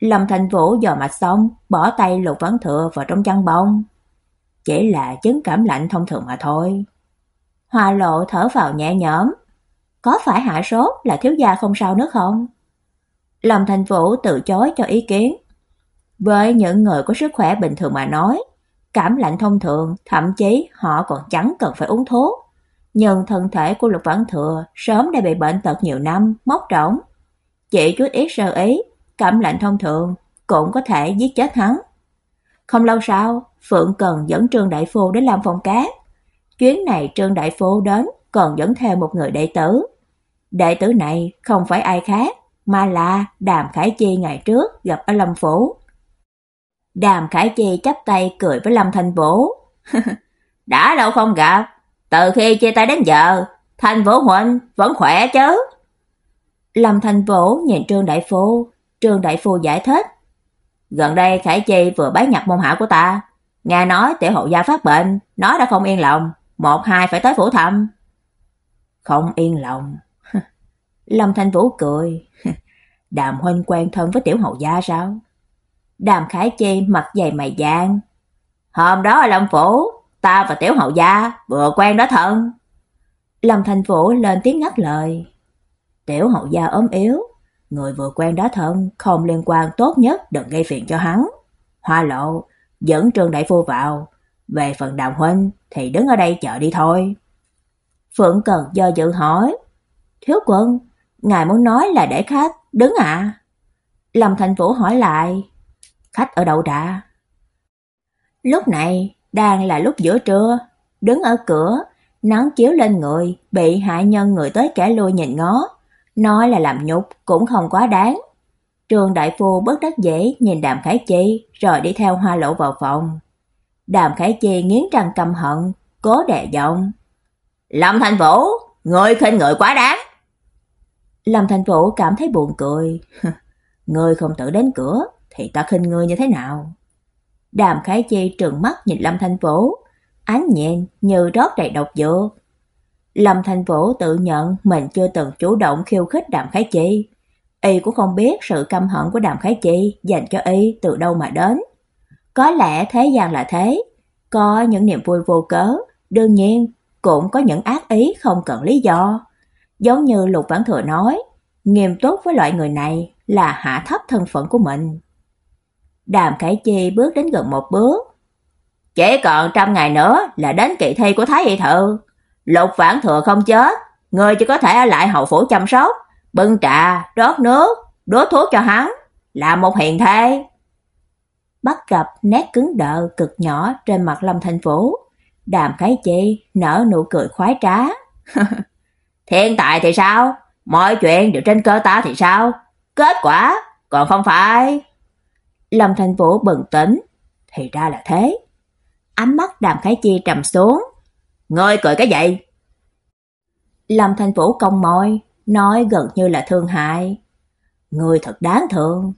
Lâm Thành Vũ dò mặt xong, bỏ tay Lục Vãn Thừa vào trong chăn bông. Chỉ là chứng cảm lạnh thông thường mà thôi. Hoa Lộ thở vào nhẹ nhõm. Có phải hạ sốt là thiếu gia không sao nữa không? Lâm Thành Vũ từ chối cho ý kiến. Với những người có sức khỏe bình thường mà nói, cảm lạnh thông thường, thậm chí họ còn chẳng cần phải uống thuốc. Nhưng thân thể của Lục Vãn Thừa sớm đã bị bệnh tật nhiều năm, móc rỗng. Chỉ chút ít sơ ý, cảm lạnh thông thường cũng có thể giết chết hắn. Không lâu sau, Phượng Cần dẫn Trương Đại Phu đến làm phòng cát. Chuyến này Trương Đại Phu đến còn dẫn theo một người đệ tử. Đệ tử này không phải ai khác, mà là Đàm Khải Chi ngày trước gặp ở Lâm Phủ. Đàm Khải Chi chắp tay cười với Lâm Thành Vũ. [laughs] Đã lâu không gặp, từ khi chia tay đến giờ, Thành Vũ huynh vẫn khỏe chứ? Lâm Thành Vũ nhìn Trương Đại Phu, Trương Đại Phu giải thích. Gần đây Khải Chi vừa bái nhập môn hạ của ta, nghe nói tiểu hậu gia phát bệnh, nó đã không yên lòng, một hai phải tới phủ thăm. Không yên lòng. [laughs] Lâm Thanh Vũ cười. [laughs] Đàm huynh quen thân với tiểu hậu gia sao? Đàm Khải Chi mặt dày mày giang Hôm đó ở Lâm Phủ, ta và tiểu hậu gia vừa quen đó thân. Lâm Thanh Vũ lên tiếng ngắt lời. Tiểu hậu gia ốm yếu, người vừa quen đó thân, không liên quan tốt nhất đừng gây phiền cho hắn. Hoa lộ, dẫn Trương Đại Phu vào. Về phần đàm huynh thì đứng ở đây chờ đi thôi. Phượng Cần do dự hỏi. Thiếu quân, ngài muốn nói là để khách đứng ạ? À? Lâm Thành Vũ hỏi lại. Khách ở đâu đã? Lúc này đang là lúc giữa trưa, đứng ở cửa, nắng chiếu lên người, bị hại nhân người tới kẻ lui nhìn ngó, nói là làm nhục cũng không quá đáng. Trường đại phu bất đắc dĩ nhìn Đàm Khải Chi rồi đi theo Hoa Lộ vào phòng. Đàm Khải Chi nghiến răng căm hận, cố đè giọng. Lâm Thành Vũ, ngươi khinh người quá đáng. Lâm Thành Vũ cảm thấy buồn cười. [laughs] ngươi không tự đến cửa thì ta khinh ngươi như thế nào? Đàm Khải Chi trừng mắt nhìn Lâm Thành Vũ, ánh nhìn như rót đầy độc dược. Lâm Thành Vũ tự nhận mình chưa từng chủ động khiêu khích Đàm Khải Chi, y cũng không biết sự căm hận của Đàm Khải Chi dành cho y từ đâu mà đến. Có lẽ thế gian là thế, có những niềm vui vô cớ, đương nhiên cũng có những ác ý không cần lý do. Giống như Lục Vãn Thừa nói, nghiêm túc với loại người này là hạ thấp thân phận của mình. Đàm Khải Chi bước đến gần một bước. Chỉ còn trăm ngày nữa là đến kỳ thi của Thái Y Thượng Lục Vãn Thừa không chết, người chỉ có thể ở lại hậu phủ chăm sóc, bưng trà, rót nước, đốt thuốc cho hắn, là một hiền thê. Bắt gặp nét cứng đờ cực nhỏ trên mặt Lâm Thành Vũ, Đàm Khải Chi nở nụ cười khoái trá. [laughs] Thiên tài thì sao? Mọi chuyện đều trên cơ ta thì sao? Kết quả còn không phải. Lâm Thành Vũ bừng tỉnh, thì ra là thế. Ánh mắt Đàm Khải Chi trầm xuống. Ngươi cười cái vậy. Lâm Thành Vũ cong môi, nói gần như là thương hại. Ngươi thật đáng thương.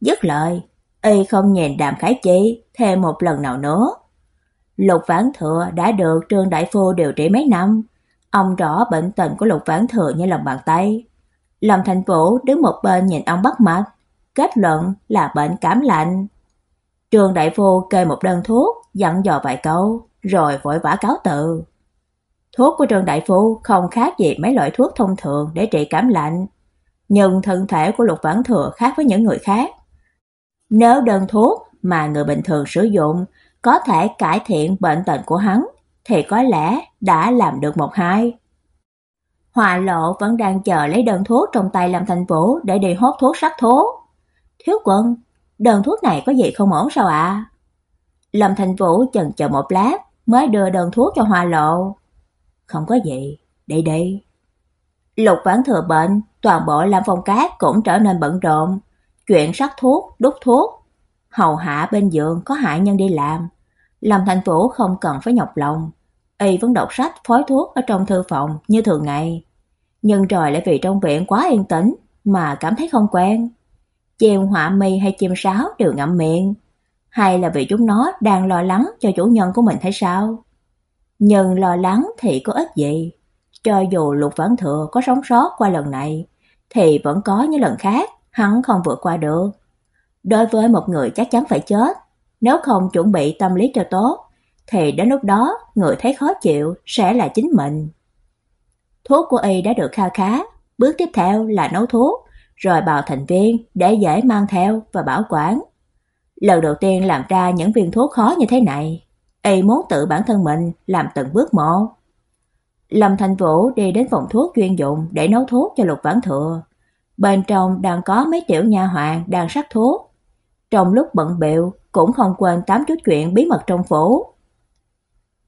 Dứt lời, y không nhìn Đàm Khải Chi thêm một lần nào nữa. Lục Vãn Thừa đã được Trương Đại Phu điều trị mấy năm, ông rõ bệnh tình của Lục Vãn Thừa như lòng bàn tay. Lâm Thành Vũ đứng một bên nhìn ông bắt mạch, kết luận là bệnh cảm lạnh. Trương Đại Phu kê một đơn thuốc, dặn dò vài câu, rồi vội vã cáo từ. Thuốc của trần Đại Phu không khác gì mấy loại thuốc thông thường để trị cảm lạnh, nhưng thân thể của Lục Vãn Thừa khác với những người khác. Nếu đơn thuốc mà người bình thường sử dụng có thể cải thiện bệnh tình của hắn, thì có lẽ đã làm được một hai. Hòa lộ vẫn đang chờ lấy đơn thuốc trong tay Lâm Thành Vũ để đi hốt thuốc sắc thố Thiếu quân, đơn thuốc này có gì không ổn sao ạ? Lâm Thành Vũ chần chờ một lát mới đưa đơn thuốc cho Hoa lộ. Không có gì, đi đi. Lục vãn thừa bệnh, toàn bộ làm phòng Cát cũng trở nên bận rộn. Chuyện sắc thuốc, đút thuốc, hầu hạ bên giường có hại nhân đi làm. làm Thành Vũ không cần phải nhọc lòng. Y vẫn đọc sách phối thuốc ở trong thư phòng như thường ngày. Nhưng trời lại vì trong viện quá yên tĩnh mà cảm thấy không quen. Chim họa mi hay chim sáo đều ngậm miệng. Hay là vì chúng nó đang lo lắng cho chủ nhân của mình hay sao? Nhưng lo lắng thì có ích gì. Cho dù lục vãn thừa có sống sót qua lần này, thì vẫn có những lần khác hắn không vượt qua được. Đối với một người chắc chắn phải chết, nếu không chuẩn bị tâm lý cho tốt, thì đến lúc đó người thấy khó chịu sẽ là chính mình. Thuốc của y đã được kha khá, bước tiếp theo là nấu thuốc, rồi bào thành viên để dễ mang theo và bảo quản. Lần đầu tiên làm ra những viên thuốc khó như thế này, y muốn tự bản thân mình làm từng bước một. Lâm Thành Vũ đi đến phòng thuốc chuyên dụng để nấu thuốc cho Lục Vãn Thừa. Bên trong đang có mấy tiểu nha hoàn đang sắc thuốc. Trong lúc bận bịu cũng không quên tám chút chuyện bí mật trong phủ.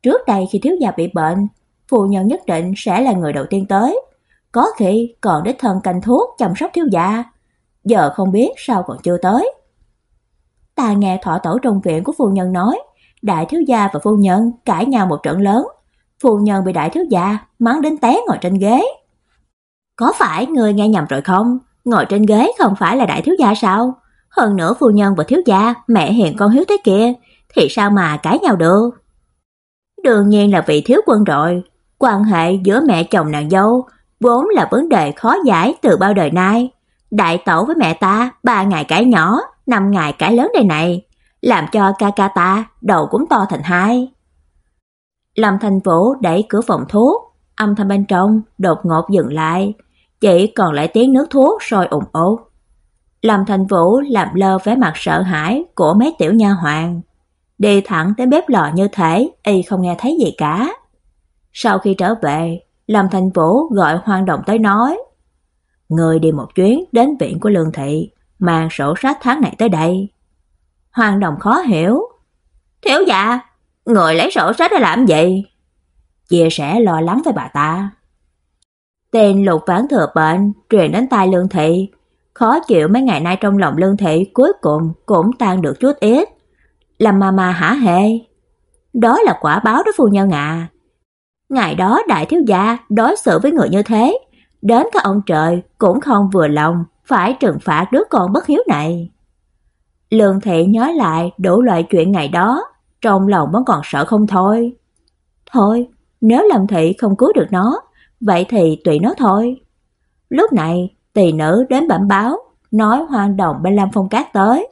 Trước đây khi thiếu gia bị bệnh, phu nhân nhất định sẽ là người đầu tiên tới, có khi còn đích thân canh thuốc chăm sóc thiếu gia. Giờ không biết sao còn chưa tới. Ta nghe thọ tổ trong viện của phu nhân nói, đại thiếu gia và phu nhân cãi nhau một trận lớn, phu nhân bị đại thiếu gia mắng đến té ngồi trên ghế. Có phải người nghe nhầm rồi không? Ngồi trên ghế không phải là đại thiếu gia sao? Hơn nữa phu nhân và thiếu gia, mẹ hiền con hiếu thế kia, thì sao mà cãi nhau được? Đương nhiên là vị thiếu quân rồi, quan hệ giữa mẹ chồng nàng dâu vốn là vấn đề khó giải từ bao đời nay. Đại tẩu với mẹ ta ba ngày cãi nhỏ, năm ngày cãi lớn đây này, làm cho ca ca ta đầu cũng to thành hai. Lâm Thành Vũ đẩy cửa phòng thuốc, âm thanh bên trong đột ngột dừng lại, chỉ còn lại tiếng nước thuốc sôi ủng ục. Lâm Thành Vũ làm lơ vẻ mặt sợ hãi của mấy tiểu nha hoàn, đi thẳng đến bếp lò như thể y không nghe thấy gì cả. Sau khi trở về, Lâm Thành Vũ gọi Hoang Đồng tới nói: "Người đi một chuyến đến viện của Lương thị, mang sổ sách tháng này tới đây." Hoàng Đồng khó hiểu: "Thiếu dạ, người lấy sổ sách để làm gì?" Chia sẻ lo lắng với bà ta. Tên Lục ván Thừa bệnh truyền đến tai Lương thị, khó chịu mấy ngày nay trong lòng Lương thị cuối cùng cũng tan được chút ít. Làm mà mà hả hề? Đó là quả báo đó phu nhân à. Ngày đó đại thiếu gia đối xử với người như thế, đến cả ông trời cũng không vừa lòng phải trừng phạt đứa con bất hiếu này. Lương Thị nhớ lại đủ loại chuyện ngày đó, trong lòng vẫn còn sợ không thôi. Thôi, nếu Lâm Thị không cứu được nó, vậy thì tùy nó thôi. Lúc này, tỳ nữ đến bẩm báo, nói hoang đồng bên Lam Phong Cát tới.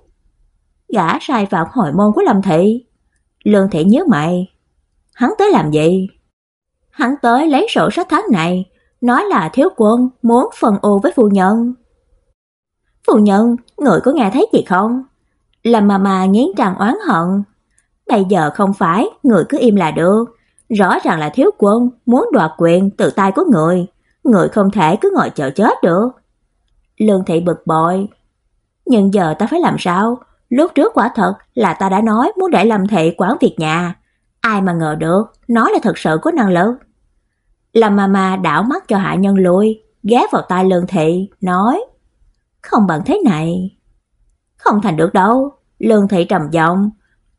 Gã sai phạm hội môn của Lâm Thị. Lương Thị nhớ mày. Hắn tới làm gì? Hắn tới lấy sổ sách tháng này, nói là thiếu quân muốn phần ô với phu nhân. Phu nhân, người có nghe thấy gì không? Làm mà mà nghiến răng oán hận. Bây giờ không phải người cứ im là được, rõ ràng là thiếu quân muốn đoạt quyền từ tay của người, người không thể cứ ngồi chờ chết được. Lương thị bực bội. Nhưng giờ ta phải làm sao? Lúc trước quả thật là ta đã nói muốn để Lâm thị quản việc nhà, ai mà ngờ được, nó là thật sự có năng lực. Lâm Mama đảo mắt cho hạ nhân lui, ghé vào tai Lương thị, nói: "Không bằng thế này." "Không thành được đâu." Lương thị trầm giọng,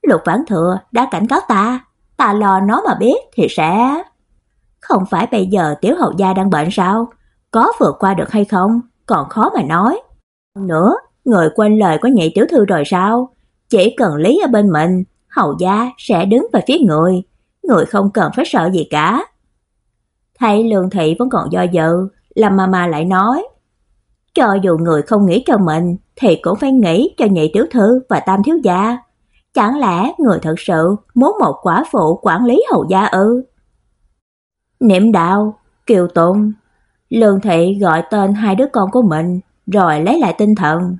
"Lục Vãn Thừa đã cảnh cáo ta, ta lo nó mà biết thì sẽ Không phải bây giờ tiểu hậu gia đang bệnh sao? Có vượt qua được hay không, còn khó mà nói. Nữa, người quên lời của nhị tiểu thư rồi sao? Chỉ cần lý ở bên mình, hậu gia sẽ đứng về phía người, người không cần phải sợ gì cả. Thấy Lương thị vẫn còn do dự, Lâm Mama lại nói: "Cho dù người không nghĩ cho mình thì cũng phải nghĩ cho nhị tiểu thư và tam thiếu gia." Chẳng lẽ người thật sự muốn một quả phụ quản lý hầu gia ư? Niệm đạo, Kiều Tụng, Lương Thị gọi tên hai đứa con của mình, rồi lấy lại tinh thần.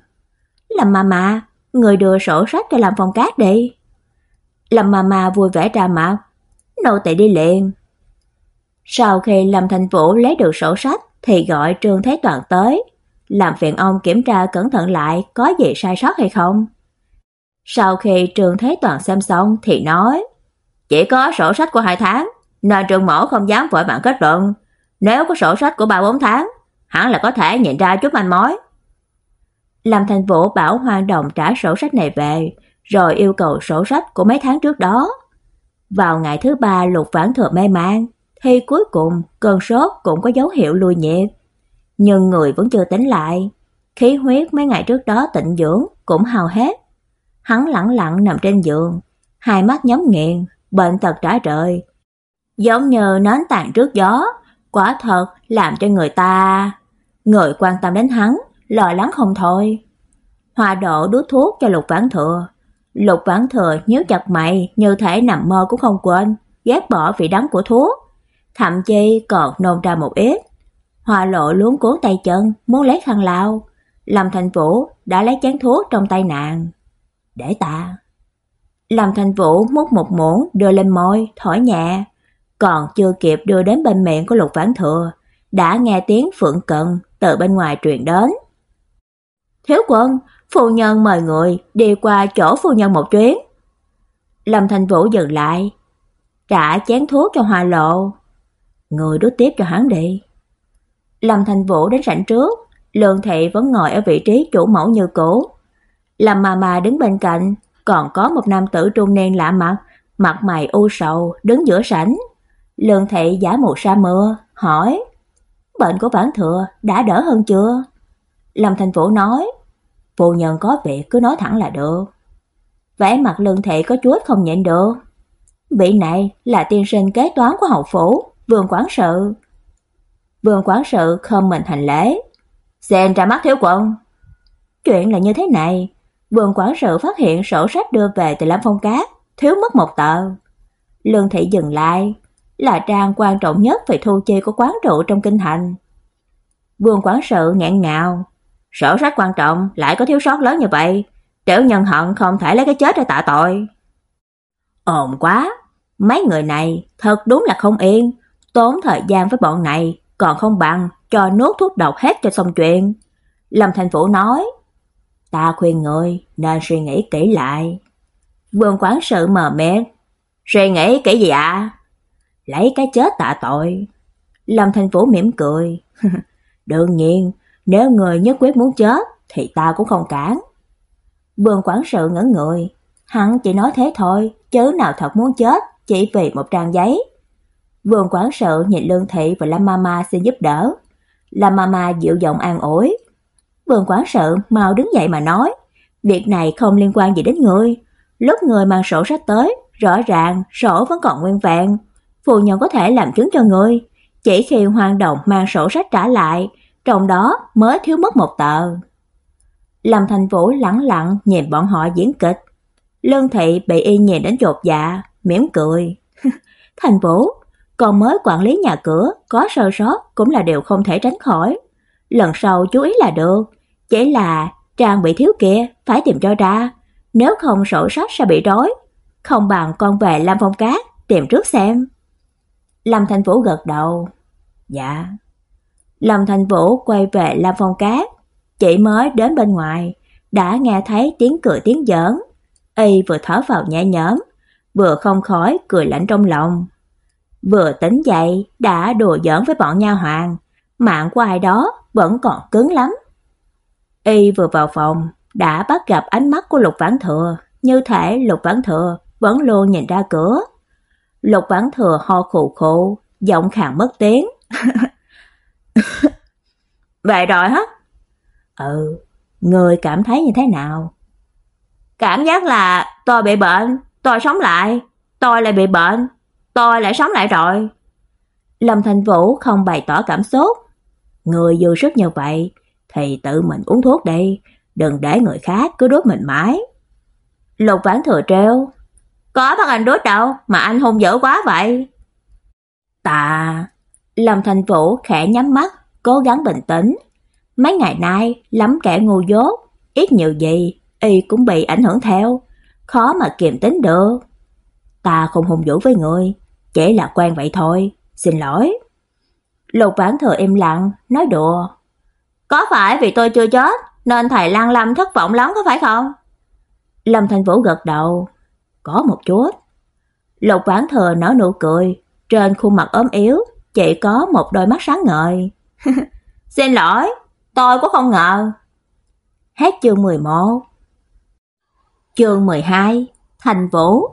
Lâm Mama, người đưa sổ sách cho làm phòng cát đi. Lâm Mama vui vẻ ra mặt, nô tỳ đi liền. Sau khi Lâm Thành Vũ lấy được sổ sách thì gọi Trương Thế Toàn tới, làm phiền ông kiểm tra cẩn thận lại có gì sai sót hay không. Sau khi Trường Thế Toàn xem xong thì nói, chỉ có sổ sách của hai tháng, nên trường mẫu không dám vội bạn kết luận. Nếu có sổ sách của ba bốn tháng, hẳn là có thể nhận ra chút manh mối. Lâm Thành Vũ bảo Hoàng Đồng trả sổ sách này về, rồi yêu cầu sổ sách của mấy tháng trước đó. Vào ngày thứ ba Lục Vãn Thừa mê man, thì cuối cùng cơn sốt cũng có dấu hiệu lui nhiệt. Nhưng người vẫn chưa tỉnh lại, khí huyết mấy ngày trước đó tịnh dưỡng cũng hao hết. Hắn lặng lặng nằm trên giường, hai mắt nhắm nghiền, bệnh tật trả trời. Giống như nến tàn trước gió, quả thật làm cho người ta... Người quan tâm đến hắn, lo lắng không thôi. Hoa độ đút thuốc cho Lục Vãn Thừa. Lục Vãn Thừa nhíu chặt mày, như thể nằm mơ cũng không quên, ghét bỏ vị đắng của thuốc, thậm chí còn nôn ra một ít. Hoa lộ luống cuốn tay chân, muốn lấy khăn lau. Lâm Thành Vũ đã lấy chén thuốc trong tay nàng. "Để ta." Lâm Thành Vũ múc một muỗng đưa lên môi, thổi nhẹ, còn chưa kịp đưa đến bên miệng của Lục Vãn Thừa, đã nghe tiếng phượng cận từ bên ngoài truyền đến. "Thiếu quân, phu nhân mời người đi qua chỗ phu nhân một chuyến." Lâm Thành Vũ dừng lại, trả chén thuốc cho Hoa Lộ. "Người đút tiếp cho hắn đi." Lâm Thành Vũ đến rảnh trước, Lương Thị vẫn ngồi ở vị trí chủ mẫu như cũ. Lâm mà mà đứng bên cạnh, còn có một nam tử trung niên lạ mặt, mặt mày u sầu đứng giữa sảnh. Lương Thị giả mù sa mưa, hỏi: "Bệnh của Vãn Thừa đã đỡ hơn chưa?" Lâm Thành Vũ nói: "Phu nhân có việc cứ nói thẳng là được." Vẻ mặt Lương Thị có chút không nhịn được. Vị này là tiên sinh kế toán của hậu phủ, Vương quản sự. Vương quản sự không mình thành lễ. Xem ra mắt thiếu quân." Chuyện là như thế này, Vương quản sự phát hiện sổ sách đưa về từ Lâm Phong Cát, thiếu mất một tờ. Lương thị dừng lại, là trang quan trọng nhất về thu chi của quán rượu trong kinh thành. Vương quản sự ngẹn ngào, sổ sách quan trọng lại có thiếu sót lớn như vậy, tiểu nhân hận không thể lấy cái chết để tạ tội. Ồn quá, mấy người này thật đúng là không yên, tốn thời gian với bọn này còn không bằng cho nốt thuốc độc hết cho xong chuyện. Lâm Thành Vũ nói, ta khuyên người nên suy nghĩ kỹ lại. Vương quán sự mờ mịt, suy nghĩ kỹ gì ạ? À? Lấy cái chết tạ tội. Lâm Thành Vũ mỉm cười. [laughs] Đương nhiên, nếu người nhất quyết muốn chết thì ta cũng không cản. Vương quán sự ngẩn người, hắn chỉ nói thế thôi, chứ nào thật muốn chết chỉ vì một trang giấy. Vương quán sợ nhìn Lương Thị và Lâm Mama xin giúp đỡ. Lâm Mama dịu giọng an ủi. Vương quán sợ mau đứng dậy mà nói, việc này không liên quan gì đến ngươi. Lúc người mang sổ sách tới, rõ ràng sổ vẫn còn nguyên vẹn. Phu nhân có thể làm chứng cho ngươi. Chỉ khi Hoàng Đồng mang sổ sách trả lại, trong đó mới thiếu mất một tờ. Lâm Thành Vũ lẳng lặng nhìn bọn họ diễn kịch. Lương Thị bị y nhìn đến chột dạ, mỉm cười. [laughs] Thành Vũ, còn mới quản lý nhà cửa, có sơ sót cũng là điều không thể tránh khỏi. Lần sau chú ý là được, chỉ là trang bị thiếu kia phải tìm cho ra, nếu không sổ sách sẽ bị rối. Không bằng con về Lam Phong Cát tìm trước xem. Lâm Thành Vũ gật đầu. Dạ. Lâm Thành Vũ quay về Lam Phong Cát, chỉ mới đến bên ngoài, đã nghe thấy tiếng cười tiếng giỡn. Y vừa thở vào nhẹ nhõm, vừa không khỏi cười lạnh trong lòng. Vừa tỉnh dậy đã đùa giỡn với bọn nha hoàn, mạng của ai đó vẫn còn cứng lắm. Y vừa vào phòng, đã bắt gặp ánh mắt của Lục Vãn Thừa, như thể Lục Vãn Thừa vẫn luôn nhìn ra cửa. Lục Vãn Thừa ho khụ khụ, giọng khàn mất tiếng. [laughs] Vậy rồi hả? Ừ, người cảm thấy như thế nào? Cảm giác là tôi bị bệnh, tôi sống lại, tôi lại bị bệnh, tôi lại sống lại rồi. Lâm Thành Vũ không bày tỏ cảm xúc. Người dư sức như vậy thì tự mình uống thuốc đi, đừng để người khác cứ đốt mình mãi. Lục Vãn Thừa treo, có bắt anh đốt đâu mà anh hung dữ quá vậy. Ta, Lâm Thành Vũ khẽ nhắm mắt, cố gắng bình tĩnh. Mấy ngày nay lắm kẻ ngu dốt, ít nhiều gì y cũng bị ảnh hưởng theo, khó mà kiềm tính được. Ta không hung dữ với người, chỉ là quen vậy thôi, xin lỗi. Lục Vãn Thừa im lặng, nói đùa. Có phải vì tôi chưa chết nên thầy Lăng Lâm thất vọng lắm có phải không? Lâm Thành Vũ gật đầu, có một chút. Lục Vãn Thừa nở nụ cười, trên khuôn mặt ốm yếu chỉ có một đôi mắt sáng ngời. [laughs] Xin lỗi, tôi cũng không ngờ. Hết chương 11. Chương 12, Thành Vũ.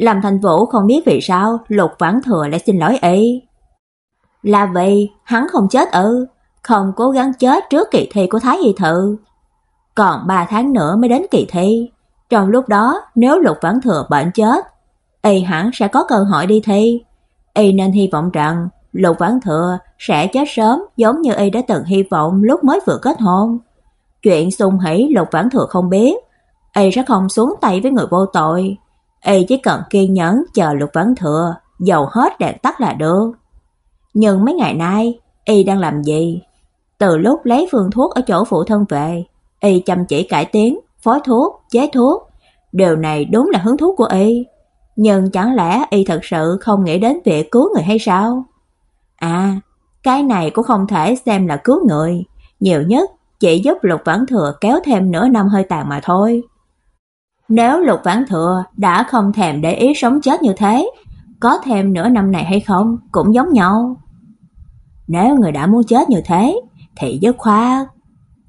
Lâm Thành Vũ không biết vì sao Lục Vãn Thừa lại xin lỗi y. Là vì hắn không chết ư, không cố gắng chết trước kỳ thi của Thái Y Thự. Còn 3 tháng nữa mới đến kỳ thi, trong lúc đó nếu Lục Vãn Thừa bệnh chết, y hẳn sẽ có cơ hội đi thi. Y nên hy vọng rằng Lục Vãn Thừa sẽ chết sớm giống như y đã từng hy vọng lúc mới vừa kết hôn. Chuyện sung hỉ Lục Vãn Thừa không biết, y sẽ không xuống tay với người vô tội. Y chỉ cần kiên nhẫn chờ Lục Vãn Thừa dầu hết đèn tắt là được. Nhưng mấy ngày nay, y đang làm gì? Từ lúc lấy phương thuốc ở chỗ phụ thân về, y chăm chỉ cải tiến, phối thuốc, chế thuốc. Điều này đúng là hứng thú của y. Nhưng chẳng lẽ y thật sự không nghĩ đến việc cứu người hay sao? À, cái này cũng không thể xem là cứu người, nhiều nhất chỉ giúp Lục Vãn Thừa kéo thêm nửa năm hơi tàn mà thôi. Nếu Lục Vãn Thừa đã không thèm để ý sống chết như thế, có thêm nửa năm này hay không cũng giống nhau. Nếu người đã muốn chết như thế thì dứt khoát.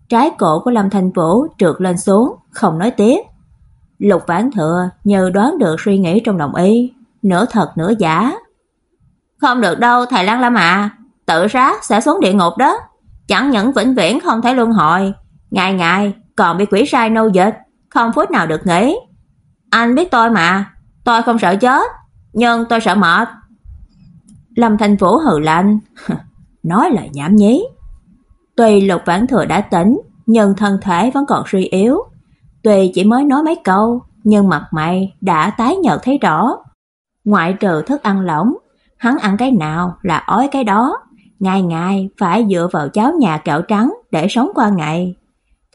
Trái cổ của Lâm Thành Vũ trượt lên xuống, không nói tiếp. Lục Vãn Thừa nhờ đoán được suy nghĩ trong lòng y, nửa thật nửa giả. Không được đâu thầy Lăng Lâm à, tự sát sẽ xuống địa ngục đó, chẳng những vĩnh viễn không thể luân hồi, ngày ngày còn bị quỷ sai nô dịch, không phút nào được nghỉ. Anh biết tôi mà, tôi không sợ chết, nhưng tôi sợ mệt. Lâm Thành Vũ hừ lạnh, [laughs] nói lời nhảm nhí. Tuy Lục Vãn Thừa đã tỉnh, nhưng thân thể vẫn còn suy yếu. Tuy chỉ mới nói mấy câu, nhưng mặt mày đã tái nhợt thấy rõ. Ngoại trừ thức ăn lỏng, hắn ăn cái nào là ói cái đó, ngày ngày phải dựa vào cháo nhà kẹo trắng để sống qua ngày.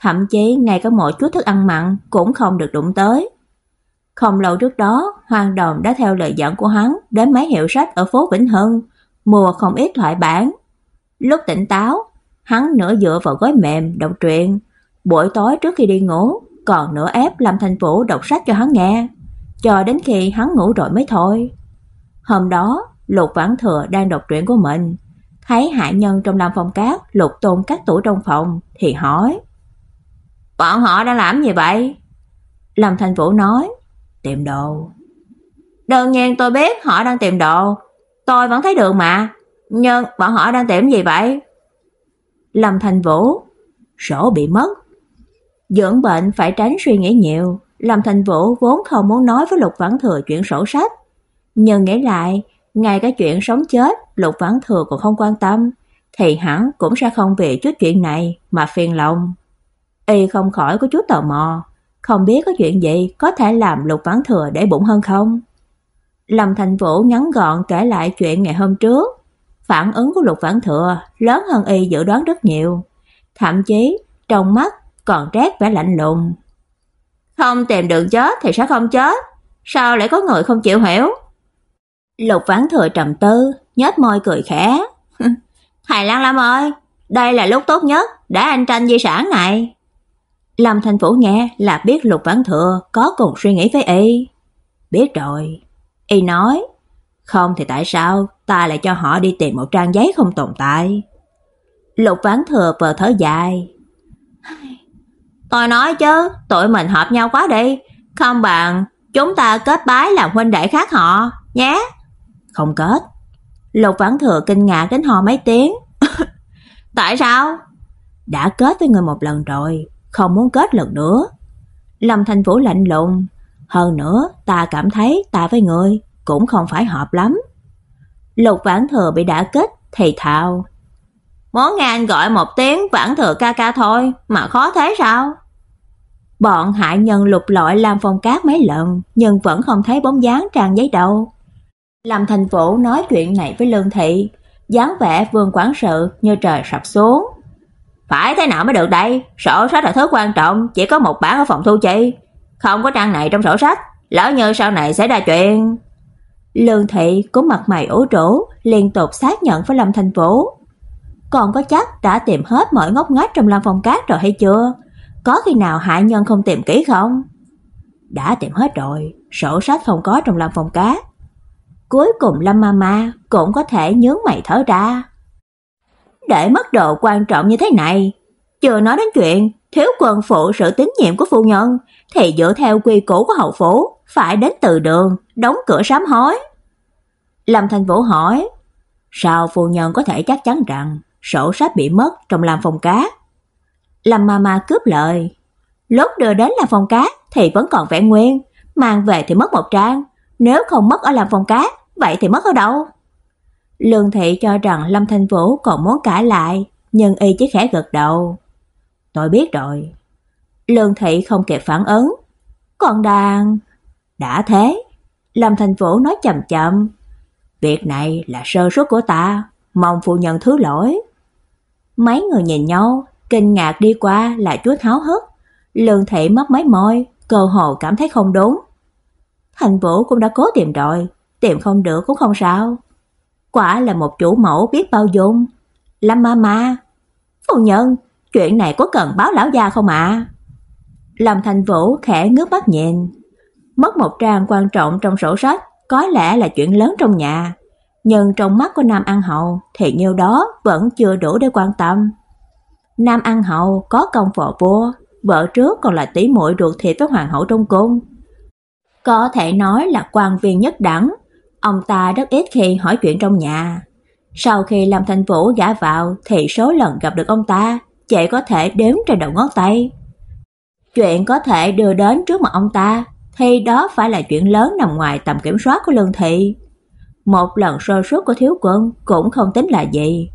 Thậm chí ngay cả một chút thức ăn mặn cũng không được đụng tới. Không lâu trước đó, Hoàng Đồng đã theo lời dẫn của hắn đến mấy hiệu sách ở phố Vĩnh Hưng, mua không ít thoại bản. Lúc tỉnh táo, hắn nửa dựa vào gối mềm đọc truyện, buổi tối trước khi đi ngủ, còn nửa ép Lâm Thành Vũ đọc sách cho hắn nghe, cho đến khi hắn ngủ rồi mới thôi. Hôm đó, Lục Vãn Thừa đang đọc truyện của mình, thấy hạ nhân trong Lam Phong Cát lục tôn các tủ trong phòng thì hỏi: "Bọn họ đang làm gì vậy?" Lâm Thành Vũ nói: "Tìm đồ." "Đương nhiên tôi biết họ đang tìm đồ, tôi vẫn thấy được mà, nhưng bọn họ đang tìm gì vậy?" Lâm Thành Vũ: "Sổ bị mất." Dưỡng bệnh phải tránh suy nghĩ nhiều, Lâm Thành Vũ vốn không muốn nói với Lục Vãn Thừa chuyện sổ sách, nhưng nghĩ lại, ngay cái chuyện sống chết, Lục Vãn Thừa cũng không quan tâm, thì hắn cũng sẽ không vì chút chuyện này mà phiền lòng. Y không khỏi có chút tò mò, không biết có chuyện gì có thể làm Lục Vãn Thừa để bụng hơn không. Lâm Thành Vũ ngắn gọn kể lại chuyện ngày hôm trước, phản ứng của Lục Vãn Thừa lớn hơn y dự đoán rất nhiều, thậm chí trong mắt còn rét vẻ lạnh lùng. Không tìm đường chết thì sẽ không chết, sao lại có người không chịu hiểu? Lục Vãn Thừa trầm tư, nhếch môi cười khẽ. [laughs] "Thầy lang Lam ơi, đây là lúc tốt nhất để anh tranh di sản này." Lâm Thành Vũ nghe là biết Lục Vãn Thừa có cùng suy nghĩ với y. Biết rồi. Y nói, không thì tại sao ta lại cho họ đi tìm một trang giấy không tồn tại? Lục Vãn Thừa vờ thở dài. Tôi nói chứ, tụi mình hợp nhau quá đi, không bằng chúng ta kết bái làm huynh đệ khác họ, nhé. Không kết. Lục Vãn Thừa kinh ngạc đến ho mấy tiếng. [laughs] Tại sao? Đã kết với người một lần rồi, không muốn kết lần nữa. Lâm Thành Vũ lạnh lùng, hơn nữa ta cảm thấy ta với người cũng không phải hợp lắm. Lục Vãn Thừa bị đã kết thì thào. Món nghe anh gọi một tiếng Vãn Thừa ca ca thôi, mà khó thế sao? Bọn hại nhân lục lọi làm phong cát mấy lần, nhưng vẫn không thấy bóng dáng trang giấy đâu. Lâm Thành Vũ nói chuyện này với Lương Thị, dáng vẻ vương quản sự như trời sập xuống. Phải thế nào mới được đây? Sổ sách là thứ quan trọng, chỉ có một bản ở phòng thu chi. Không có trang này trong sổ sách, lỡ như sau này xảy ra chuyện. Lương Thị cũng mặt mày ố trổ, liên tục xác nhận với Lâm Thành Vũ. Còn có chắc đã tìm hết mọi ngóc ngách trong Lâm Phong Cát rồi hay chưa? Có khi nào hại nhân không tìm kỹ không? Đã tìm hết rồi, sổ sách không có trong Lâm Phong Cát. Cuối cùng Lâm Mama cũng có thể nhướng mày thở ra. Để mất độ quan trọng như thế này, chưa nói đến chuyện thiếu quân phụ sự tín nhiệm của phu nhân, thì dựa theo quy củ của hậu phủ, phải đến từ đường, đóng cửa sám hối. Lâm Thành Vũ hỏi, sao phu nhân có thể chắc chắn rằng sổ sách bị mất trong làm phòng cá? Lâm Mama cướp lời, lúc đưa đến làm phòng cá thì vẫn còn vẹn nguyên, mang về thì mất một trang, nếu không mất ở làm phòng cá, vậy thì mất ở đâu? Lương Thị cho rằng Lâm Thanh Vũ còn muốn cãi lại, nhưng y chỉ khẽ gật đầu. Tôi biết rồi. Lương Thị không kịp phản ứng. Còn đang... Đã thế. Lâm Thanh Vũ nói chậm chậm. Việc này là sơ suất của ta, mong phu nhân thứ lỗi. Mấy người nhìn nhau, kinh ngạc đi qua là chút háo hức. Lương Thị mấp mấy môi, cơ hồ cảm thấy không đúng. Thành Vũ cũng đã cố tìm rồi, tìm không được cũng không sao. Quả là một chủ mẫu biết bao dung. Lâm ma ma, phu nhân, chuyện này có cần báo lão gia không ạ? Lâm Thành Vũ khẽ ngước mắt nhìn. Mất một trang quan trọng trong sổ sách, có lẽ là chuyện lớn trong nhà, nhưng trong mắt của Nam An Hậu thì nhiêu đó vẫn chưa đủ để quan tâm. Nam An Hậu có công vợ vua, vợ trước còn là tỷ muội ruột thịt với hoàng hậu trong cung. Có thể nói là quan viên nhất đẳng, ông ta rất ít khi hỏi chuyện trong nhà. Sau khi Lâm thành Vũ gả vào thì số lần gặp được ông ta chỉ có thể đếm trên đầu ngón tay. Chuyện có thể đưa đến trước mặt ông ta thì đó phải là chuyện lớn nằm ngoài tầm kiểm soát của Lương Thị. Một lần sơ suất của thiếu quân cũng không tính là gì.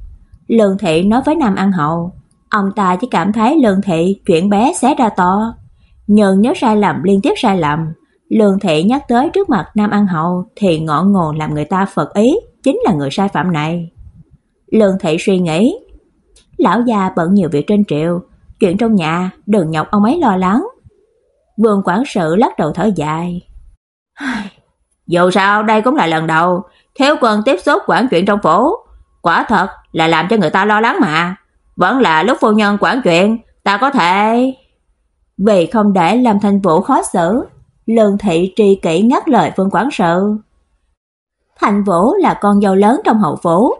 Lương Thị nói với Nam An Hậu, ông ta chỉ cảm thấy Lương Thị chuyện bé xé ra to. Nhưng nếu sai lầm liên tiếp sai lầm, Lương Thị nhắc tới trước mặt Nam An Hậu thì ngọ ngồ làm người ta phật ý chính là người sai phạm này. Lương Thị suy nghĩ, lão già bận nhiều việc trên triệu, chuyện trong nhà đừng nhọc ông ấy lo lắng. Vương quản sự lắc đầu thở dài. Dù sao đây cũng là lần đầu thiếu quân tiếp xúc quản chuyện trong phủ, quả thật là làm cho người ta lo lắng mà. Vẫn là lúc phu nhân quản chuyện, ta có thể vì không để làm Thanh Vũ khó xử, Lương thị tri kỷ ngắt lời Phương Quán sự. Thành Vũ là con dâu lớn trong hậu phủ,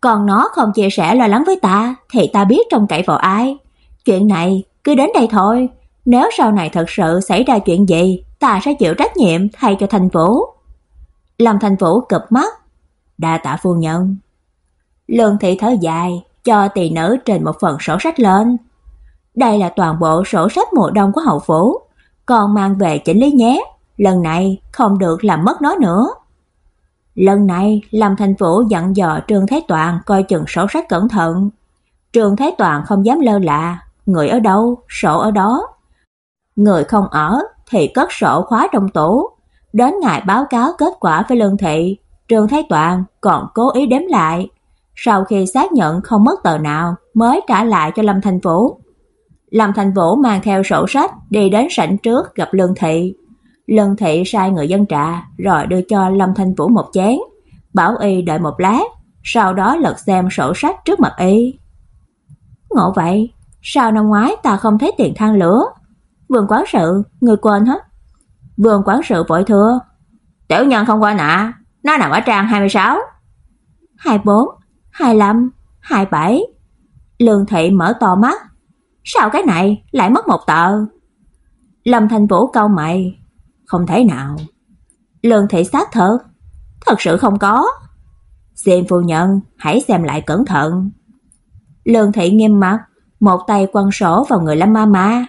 còn nó không chia sẻ lo lắng với ta thì ta biết trông cậy vào ai. Chuyện này cứ đến đây thôi, nếu sau này thật sự xảy ra chuyện gì, ta sẽ chịu trách nhiệm thay cho Thành Vũ. Lâm Thành Vũ cụp mắt, đa tạ phu nhân. Lương thị thở dài, cho tỳ nữ trên một phần sổ sách lên. Đây là toàn bộ sổ sách mùa đông của hậu phủ, còn mang về chỉnh lý nhé, lần này không được làm mất nó nữa. Lần này, Lâm Thành Vũ dặn dò Trương Thái Toàn coi chừng sổ sách cẩn thận. Trương Thái Toàn không dám lơ là, người ở đâu, sổ ở đó. Người không ở thì cất sổ khóa trong tủ. Đến ngày báo cáo kết quả với Lương Thị, Trương Thái Toàn còn cố ý đếm lại. Sau khi xác nhận không mất tờ nào mới trả lại cho Lâm Thành Vũ. Lâm Thành Vũ mang theo sổ sách đi đến sảnh trước gặp Lương Thị. Lương Thị sai người dân trà rồi đưa cho Lâm Thành Vũ một chén, bảo y đợi một lát, sau đó lật xem sổ sách trước mặt y. Ngộ vậy, sao năm ngoái ta không thấy tiền thang lửa? Vương quán sự, người quên hết. Vương quán sự vội thưa, tiểu nhân không quên ạ, nó nằm ở trang 26. 24, 25, 27. Lương Thị mở to mắt, Sao cái này lại mất một tờ? Lâm Thành Vũ cau mày, không thấy nào. Lương thị xác thật, thật sự không có. xem phu nhân, hãy xem lại cẩn thận. Lương thị nghiêm mặt, một tay quăng sổ vào người Lâm Ma Ma.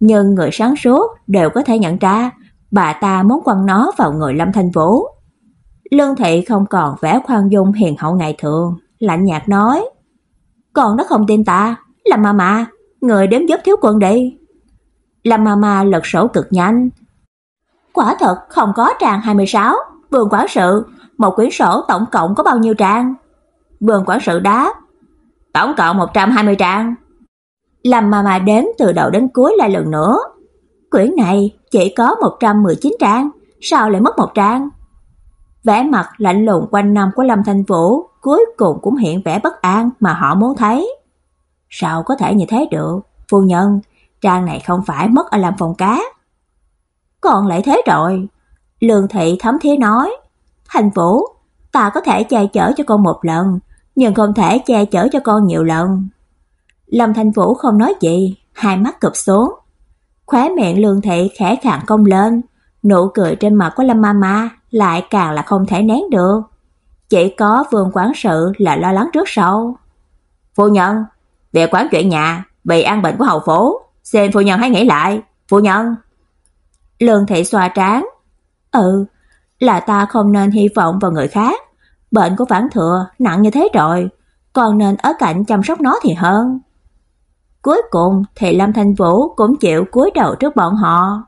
Nhưng người sáng suốt đều có thể nhận ra bà ta muốn quăng nó vào người Lâm Thành Vũ. Lương thị không còn vẻ khoan dung hiền hậu ngày thường, lạnh nhạt nói: "Con nó không tin ta, Lâm Ma Ma, người đếm giúp thiếu quân đi. Lâm Mama lật sổ cực nhanh. Quả thật không có trang 26, Vương quản sự, một quyển sổ tổng cộng có bao nhiêu trang? Vương quản sự đáp, tổng cộng 120 trang. Lâm Mama đếm từ đầu đến cuối lại lần nữa. Quyển này chỉ có 119 trang, sao lại mất một trang? Vẻ mặt lạnh lùng quanh năm của Lâm Thanh Vũ cuối cùng cũng hiện vẻ bất an mà họ muốn thấy. Sao có thể như thế được? Phu nhân, trang này không phải mất ở làm phòng cá. Còn lại thế rồi. Lương thị thấm thía nói. Thành Vũ, ta có thể che chở cho con một lần, nhưng không thể che chở cho con nhiều lần. Lâm Thành Vũ không nói gì, hai mắt cụp xuống. Khóe miệng Lương thị khẽ khàng cong lên, nụ cười trên mặt của Lâm Mama lại càng là không thể nén được. Chỉ có Vương quán sự là lo lắng trước sau. "Phu nhân, về quán chuyện nhà, bị an bệnh của hầu phố, xin phu nhân hãy nghĩ lại, phu nhân." Lương thị xoa trán, "Ừ, là ta không nên hy vọng vào người khác, bệnh của Vãn Thừa nặng như thế rồi, còn nên ở cạnh chăm sóc nó thì hơn. Cuối cùng thì Lâm Thanh Vũ cũng chịu cúi đầu trước bọn họ.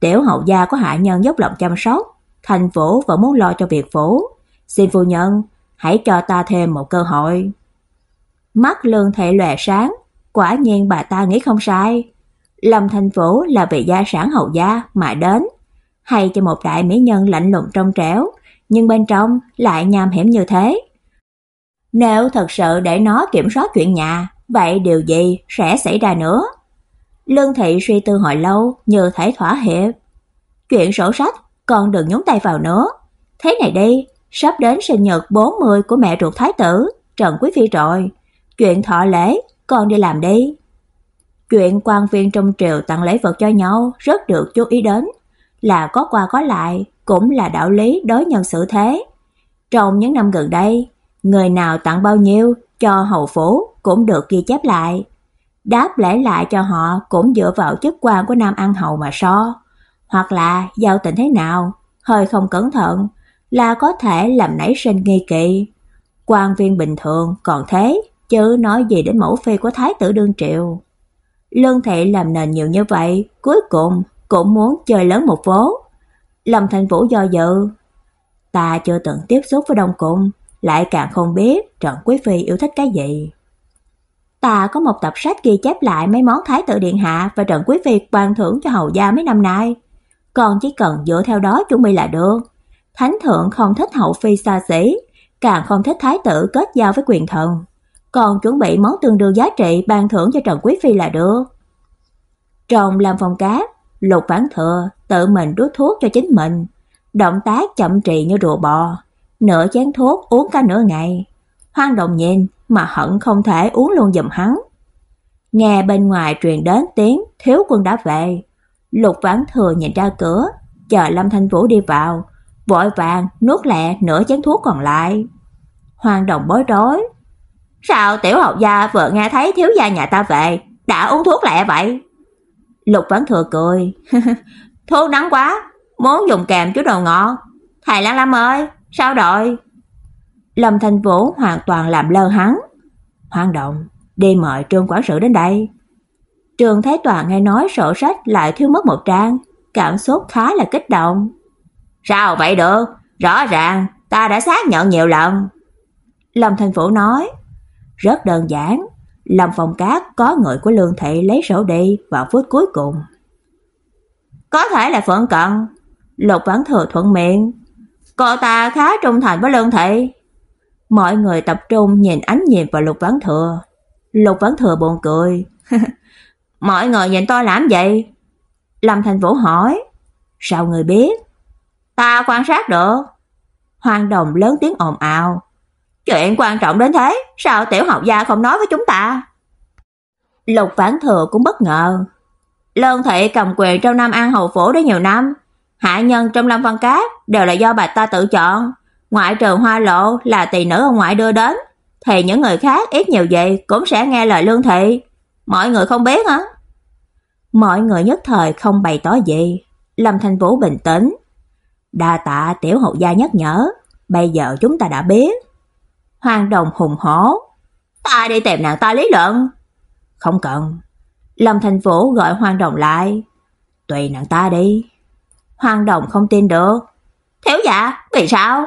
Tiểu hậu gia có hạ nhân dốc lòng chăm sóc, Thành Vũ vẫn muốn lo cho việc phủ. Xin phu nhân, hãy cho ta thêm một cơ hội. Mắt lương thể lòe sáng, quả nhiên bà ta nghĩ không sai. Lâm Thành Vũ là vị gia sản hậu gia mà đến, hay cho một đại mỹ nhân lạnh lùng trong trẻo, nhưng bên trong lại nham hiểm như thế. Nếu thật sự để nó kiểm soát chuyện nhà, vậy điều gì sẽ xảy ra nữa? Lương Thị suy tư hồi lâu như thể thỏa hiệp. Chuyện sổ sách còn đừng nhúng tay vào nữa. Thế này đi, sắp đến sinh nhật 40 của mẹ ruột thái tử, Trần Quý Phi rồi. Chuyện thọ lễ, con đi làm đi. Chuyện quan viên trong triều tặng lễ vật cho nhau rất được chú ý đến, là có qua có lại, cũng là đạo lý đối nhân xử thế. Trong những năm gần đây, người nào tặng bao nhiêu cho hầu phủ cũng được ghi chép lại. Đáp lễ lại cho họ cũng dựa vào chức quan của Nam An Hầu mà so, hoặc là giao tình thế nào, hơi không cẩn thận là có thể làm nảy sinh nghi kỵ. Quan viên bình thường còn thế, chớ nói gì đến mẫu phi của thái tử đương triệu. Lương Thị làm nền nhiều như vậy, cuối cùng cũng muốn chơi lớn một vố. Lâm Thành Vũ do dự. Ta chưa từng tiếp xúc với Đông Cung, lại càng không biết Trần Quý Phi yêu thích cái gì. Ta có một tập sách ghi chép lại mấy món Thái tử Điện Hạ và Trần Quý Phi ban thưởng cho hầu gia mấy năm nay. Còn chỉ cần dựa theo đó chuẩn bị là được. Thánh thượng không thích hậu phi xa xỉ, càng không thích thái tử kết giao với quyền thần. Còn chuẩn bị món tương đương giá trị ban thưởng cho Trần Quý Phi là được. Trong làm phòng cá, Lục Vãn Thừa tự mình đút thuốc cho chính mình, động tác chậm trì như rùa bò, nửa chén thuốc uống cả nửa ngày. Hoang Đồng nhìn mà hận không thể uống luôn giùm hắn. Nghe bên ngoài truyền đến tiếng thiếu quân đã về. Lục Vãn Thừa nhìn ra cửa, chờ Lâm Thanh Vũ đi vào, vội vàng nuốt lẹ nửa chén thuốc còn lại. Hoàng Đồng bối rối. Sao tiểu học gia vừa nghe thấy thiếu gia nhà ta về, đã uống thuốc lẹ vậy? Lục Vãn Thừa cười. [laughs] thuốc nắng quá, muốn dùng kèm chút đồ ngọt. Thầy Lan Lam ơi, sao rồi? Lâm Thanh Vũ hoàn toàn làm lơ hắn. Hoang động, đi mời Trương quản sự đến đây. Trường Thái Toàn nghe nói sổ sách lại thiếu mất một trang, cảm xúc khá là kích động. Sao vậy được? Rõ ràng ta đã xác nhận nhiều lần. Lâm Thành Vũ nói, rất đơn giản, làm phòng Cát có người của Lương Thị lấy sổ đi vào phút cuối cùng. Có thể là phận Cận, Lục Vãn Thừa thuận miệng. Cô ta khá trung thành với Lương Thị. Mọi người tập trung nhìn ánh nhìn vào Lục Vãn Thừa. Lục Vãn Thừa buồn cười. [laughs] Mọi người nhìn tôi làm vậy. Lâm Thành Vũ hỏi. Sao người biết? Ta quan sát được. Hoàng Đồng lớn tiếng ồn ào. Chuyện quan trọng đến thế, sao tiểu học gia không nói với chúng ta? Lục Vãn Thừa cũng bất ngờ. lương thị cầm quyền trong Nam An hầu phủ đã nhiều năm, hạ nhân trong Lâm Văn Cát đều là do bà ta tự chọn, ngoại trừ Hoa Lộ là tỳ nữ ông ngoại đưa đến, thì những người khác ít nhiều gì cũng sẽ nghe lời Lương thị. Mọi người không biết hả? Mọi người nhất thời không bày tỏ gì. Lâm Thanh Vũ bình tĩnh. Đa tạ tiểu hậu gia nhắc nhở, bây giờ chúng ta đã biết. Hoàng Đồng hùng hổ. Ta đi tìm nàng ta lý luận. Không cần. Lâm thành Vũ gọi Hoàng Đồng lại. Tùy nàng ta đi. Hoàng Đồng không tin được. Thiếu dạ, vì sao?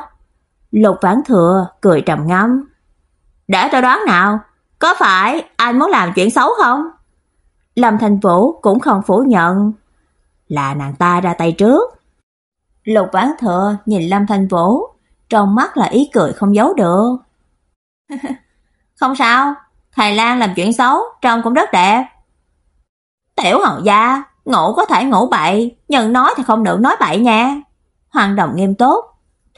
Lục Vãn Thừa cười trầm ngâm. Để tôi đoán nào, có phải anh muốn làm chuyện xấu không? Lâm Thành Vũ cũng không phủ nhận. Là nàng ta ra tay trước. Lục Vãn Thừa nhìn Lâm Thành Vũ, trong mắt là ý cười không giấu được không sao, Thầy Lan làm chuyện xấu, trông cũng rất đẹp. Tiểu hậu gia, ngủ có thể ngủ bậy, nhưng nói thì không được nói bậy nha. Hoàng Đồng nghiêm túc.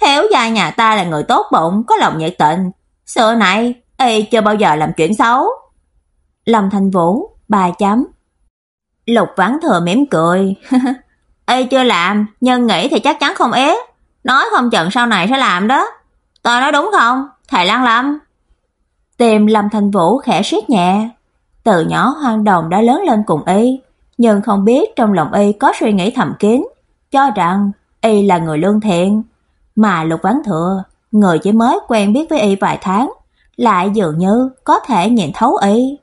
Thiếu gia nhà ta là người tốt bụng, có lòng nhiệt tình. Xưa này, y chưa bao giờ làm chuyện xấu. Lâm Thành Vũ, bà chấm. Lục Vãn Thừa mỉm cười. [laughs] y chưa làm, nhưng nghĩ thì chắc chắn không ế. Nói không chừng sau này sẽ làm đó. Tôi nói đúng không? Thầy Lan Lâm. Tìm Lâm Thành Vũ khẽ siết nhẹ. Từ nhỏ Hoang Đồng đã lớn lên cùng y, nhưng không biết trong lòng y có suy nghĩ thầm kín, cho rằng y là người lương thiện, mà Lục Vãn Thừa người chỉ mới quen biết với y vài tháng, lại dường như có thể nhìn thấu y.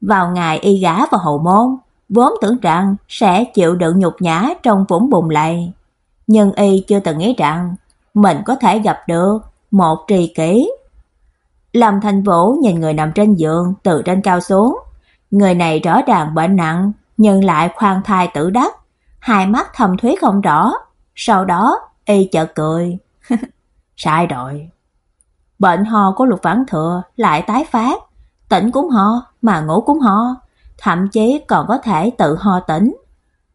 Vào ngày y gả vào hậu môn, vốn tưởng rằng sẽ chịu đựng nhục nhã trong vũng bùn lầy, nhưng y chưa từng nghĩ rằng mình có thể gặp được một trì kỷ. Lâm Thành Vũ nhìn người nằm trên giường từ trên cao xuống, người này rõ ràng bệnh nặng nhưng lại khoan thai tử đắc, hai mắt thâm thúy không rõ, sau đó y chợt cười. [laughs] Sai rồi. Bệnh ho của Lục Vãn Thừa lại tái phát, tỉnh cũng ho mà ngủ cũng ho, thậm chí còn có thể tự ho tỉnh.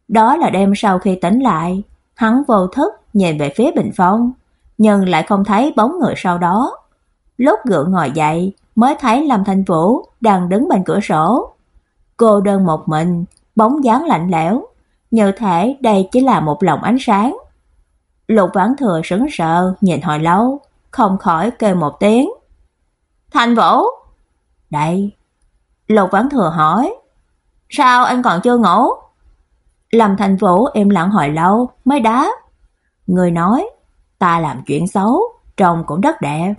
Đó là đêm sau khi tỉnh lại, hắn vô thức nhìn về phía bình phong, nhưng lại không thấy bóng người sau đó. Lúc gượng ngồi dậy, mới thấy Lâm Thanh Vũ đang đứng bên cửa sổ. Cô đơn một mình, bóng dáng lạnh lẽo, như thể đây chỉ là một lồng ánh sáng. Lục Vãn Thừa sững sờ nhìn hồi lâu, không khỏi kêu một tiếng. "Thanh Vũ!" "Đây." Lục Vãn Thừa hỏi. "Sao anh còn chưa ngủ?" Lâm Thanh Vũ im lặng hồi lâu mới đáp. Người nói, ta làm chuyện xấu, trông cũng rất đẹp.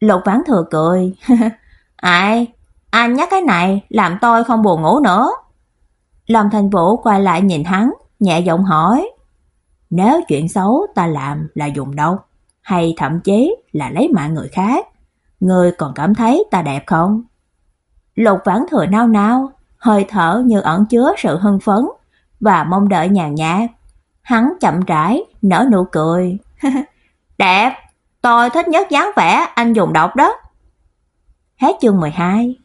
Lục Vãn Thừa cười. [laughs] Ai? Anh nhắc cái này làm tôi không buồn ngủ nữa. Lâm Thành Vũ quay lại nhìn hắn, nhẹ giọng hỏi. Nếu chuyện xấu ta làm là dùng đâu, hay thậm chí là lấy mạng người khác, Ngươi còn cảm thấy ta đẹp không? Lục Vãn Thừa nao nao, hơi thở như ẩn chứa sự hưng phấn và mong đợi nhàn nhạt. Hắn chậm rãi nở nụ cười. [laughs] Đẹp, tôi thích nhất dáng vẻ anh dùng độc đó. Hết chương 12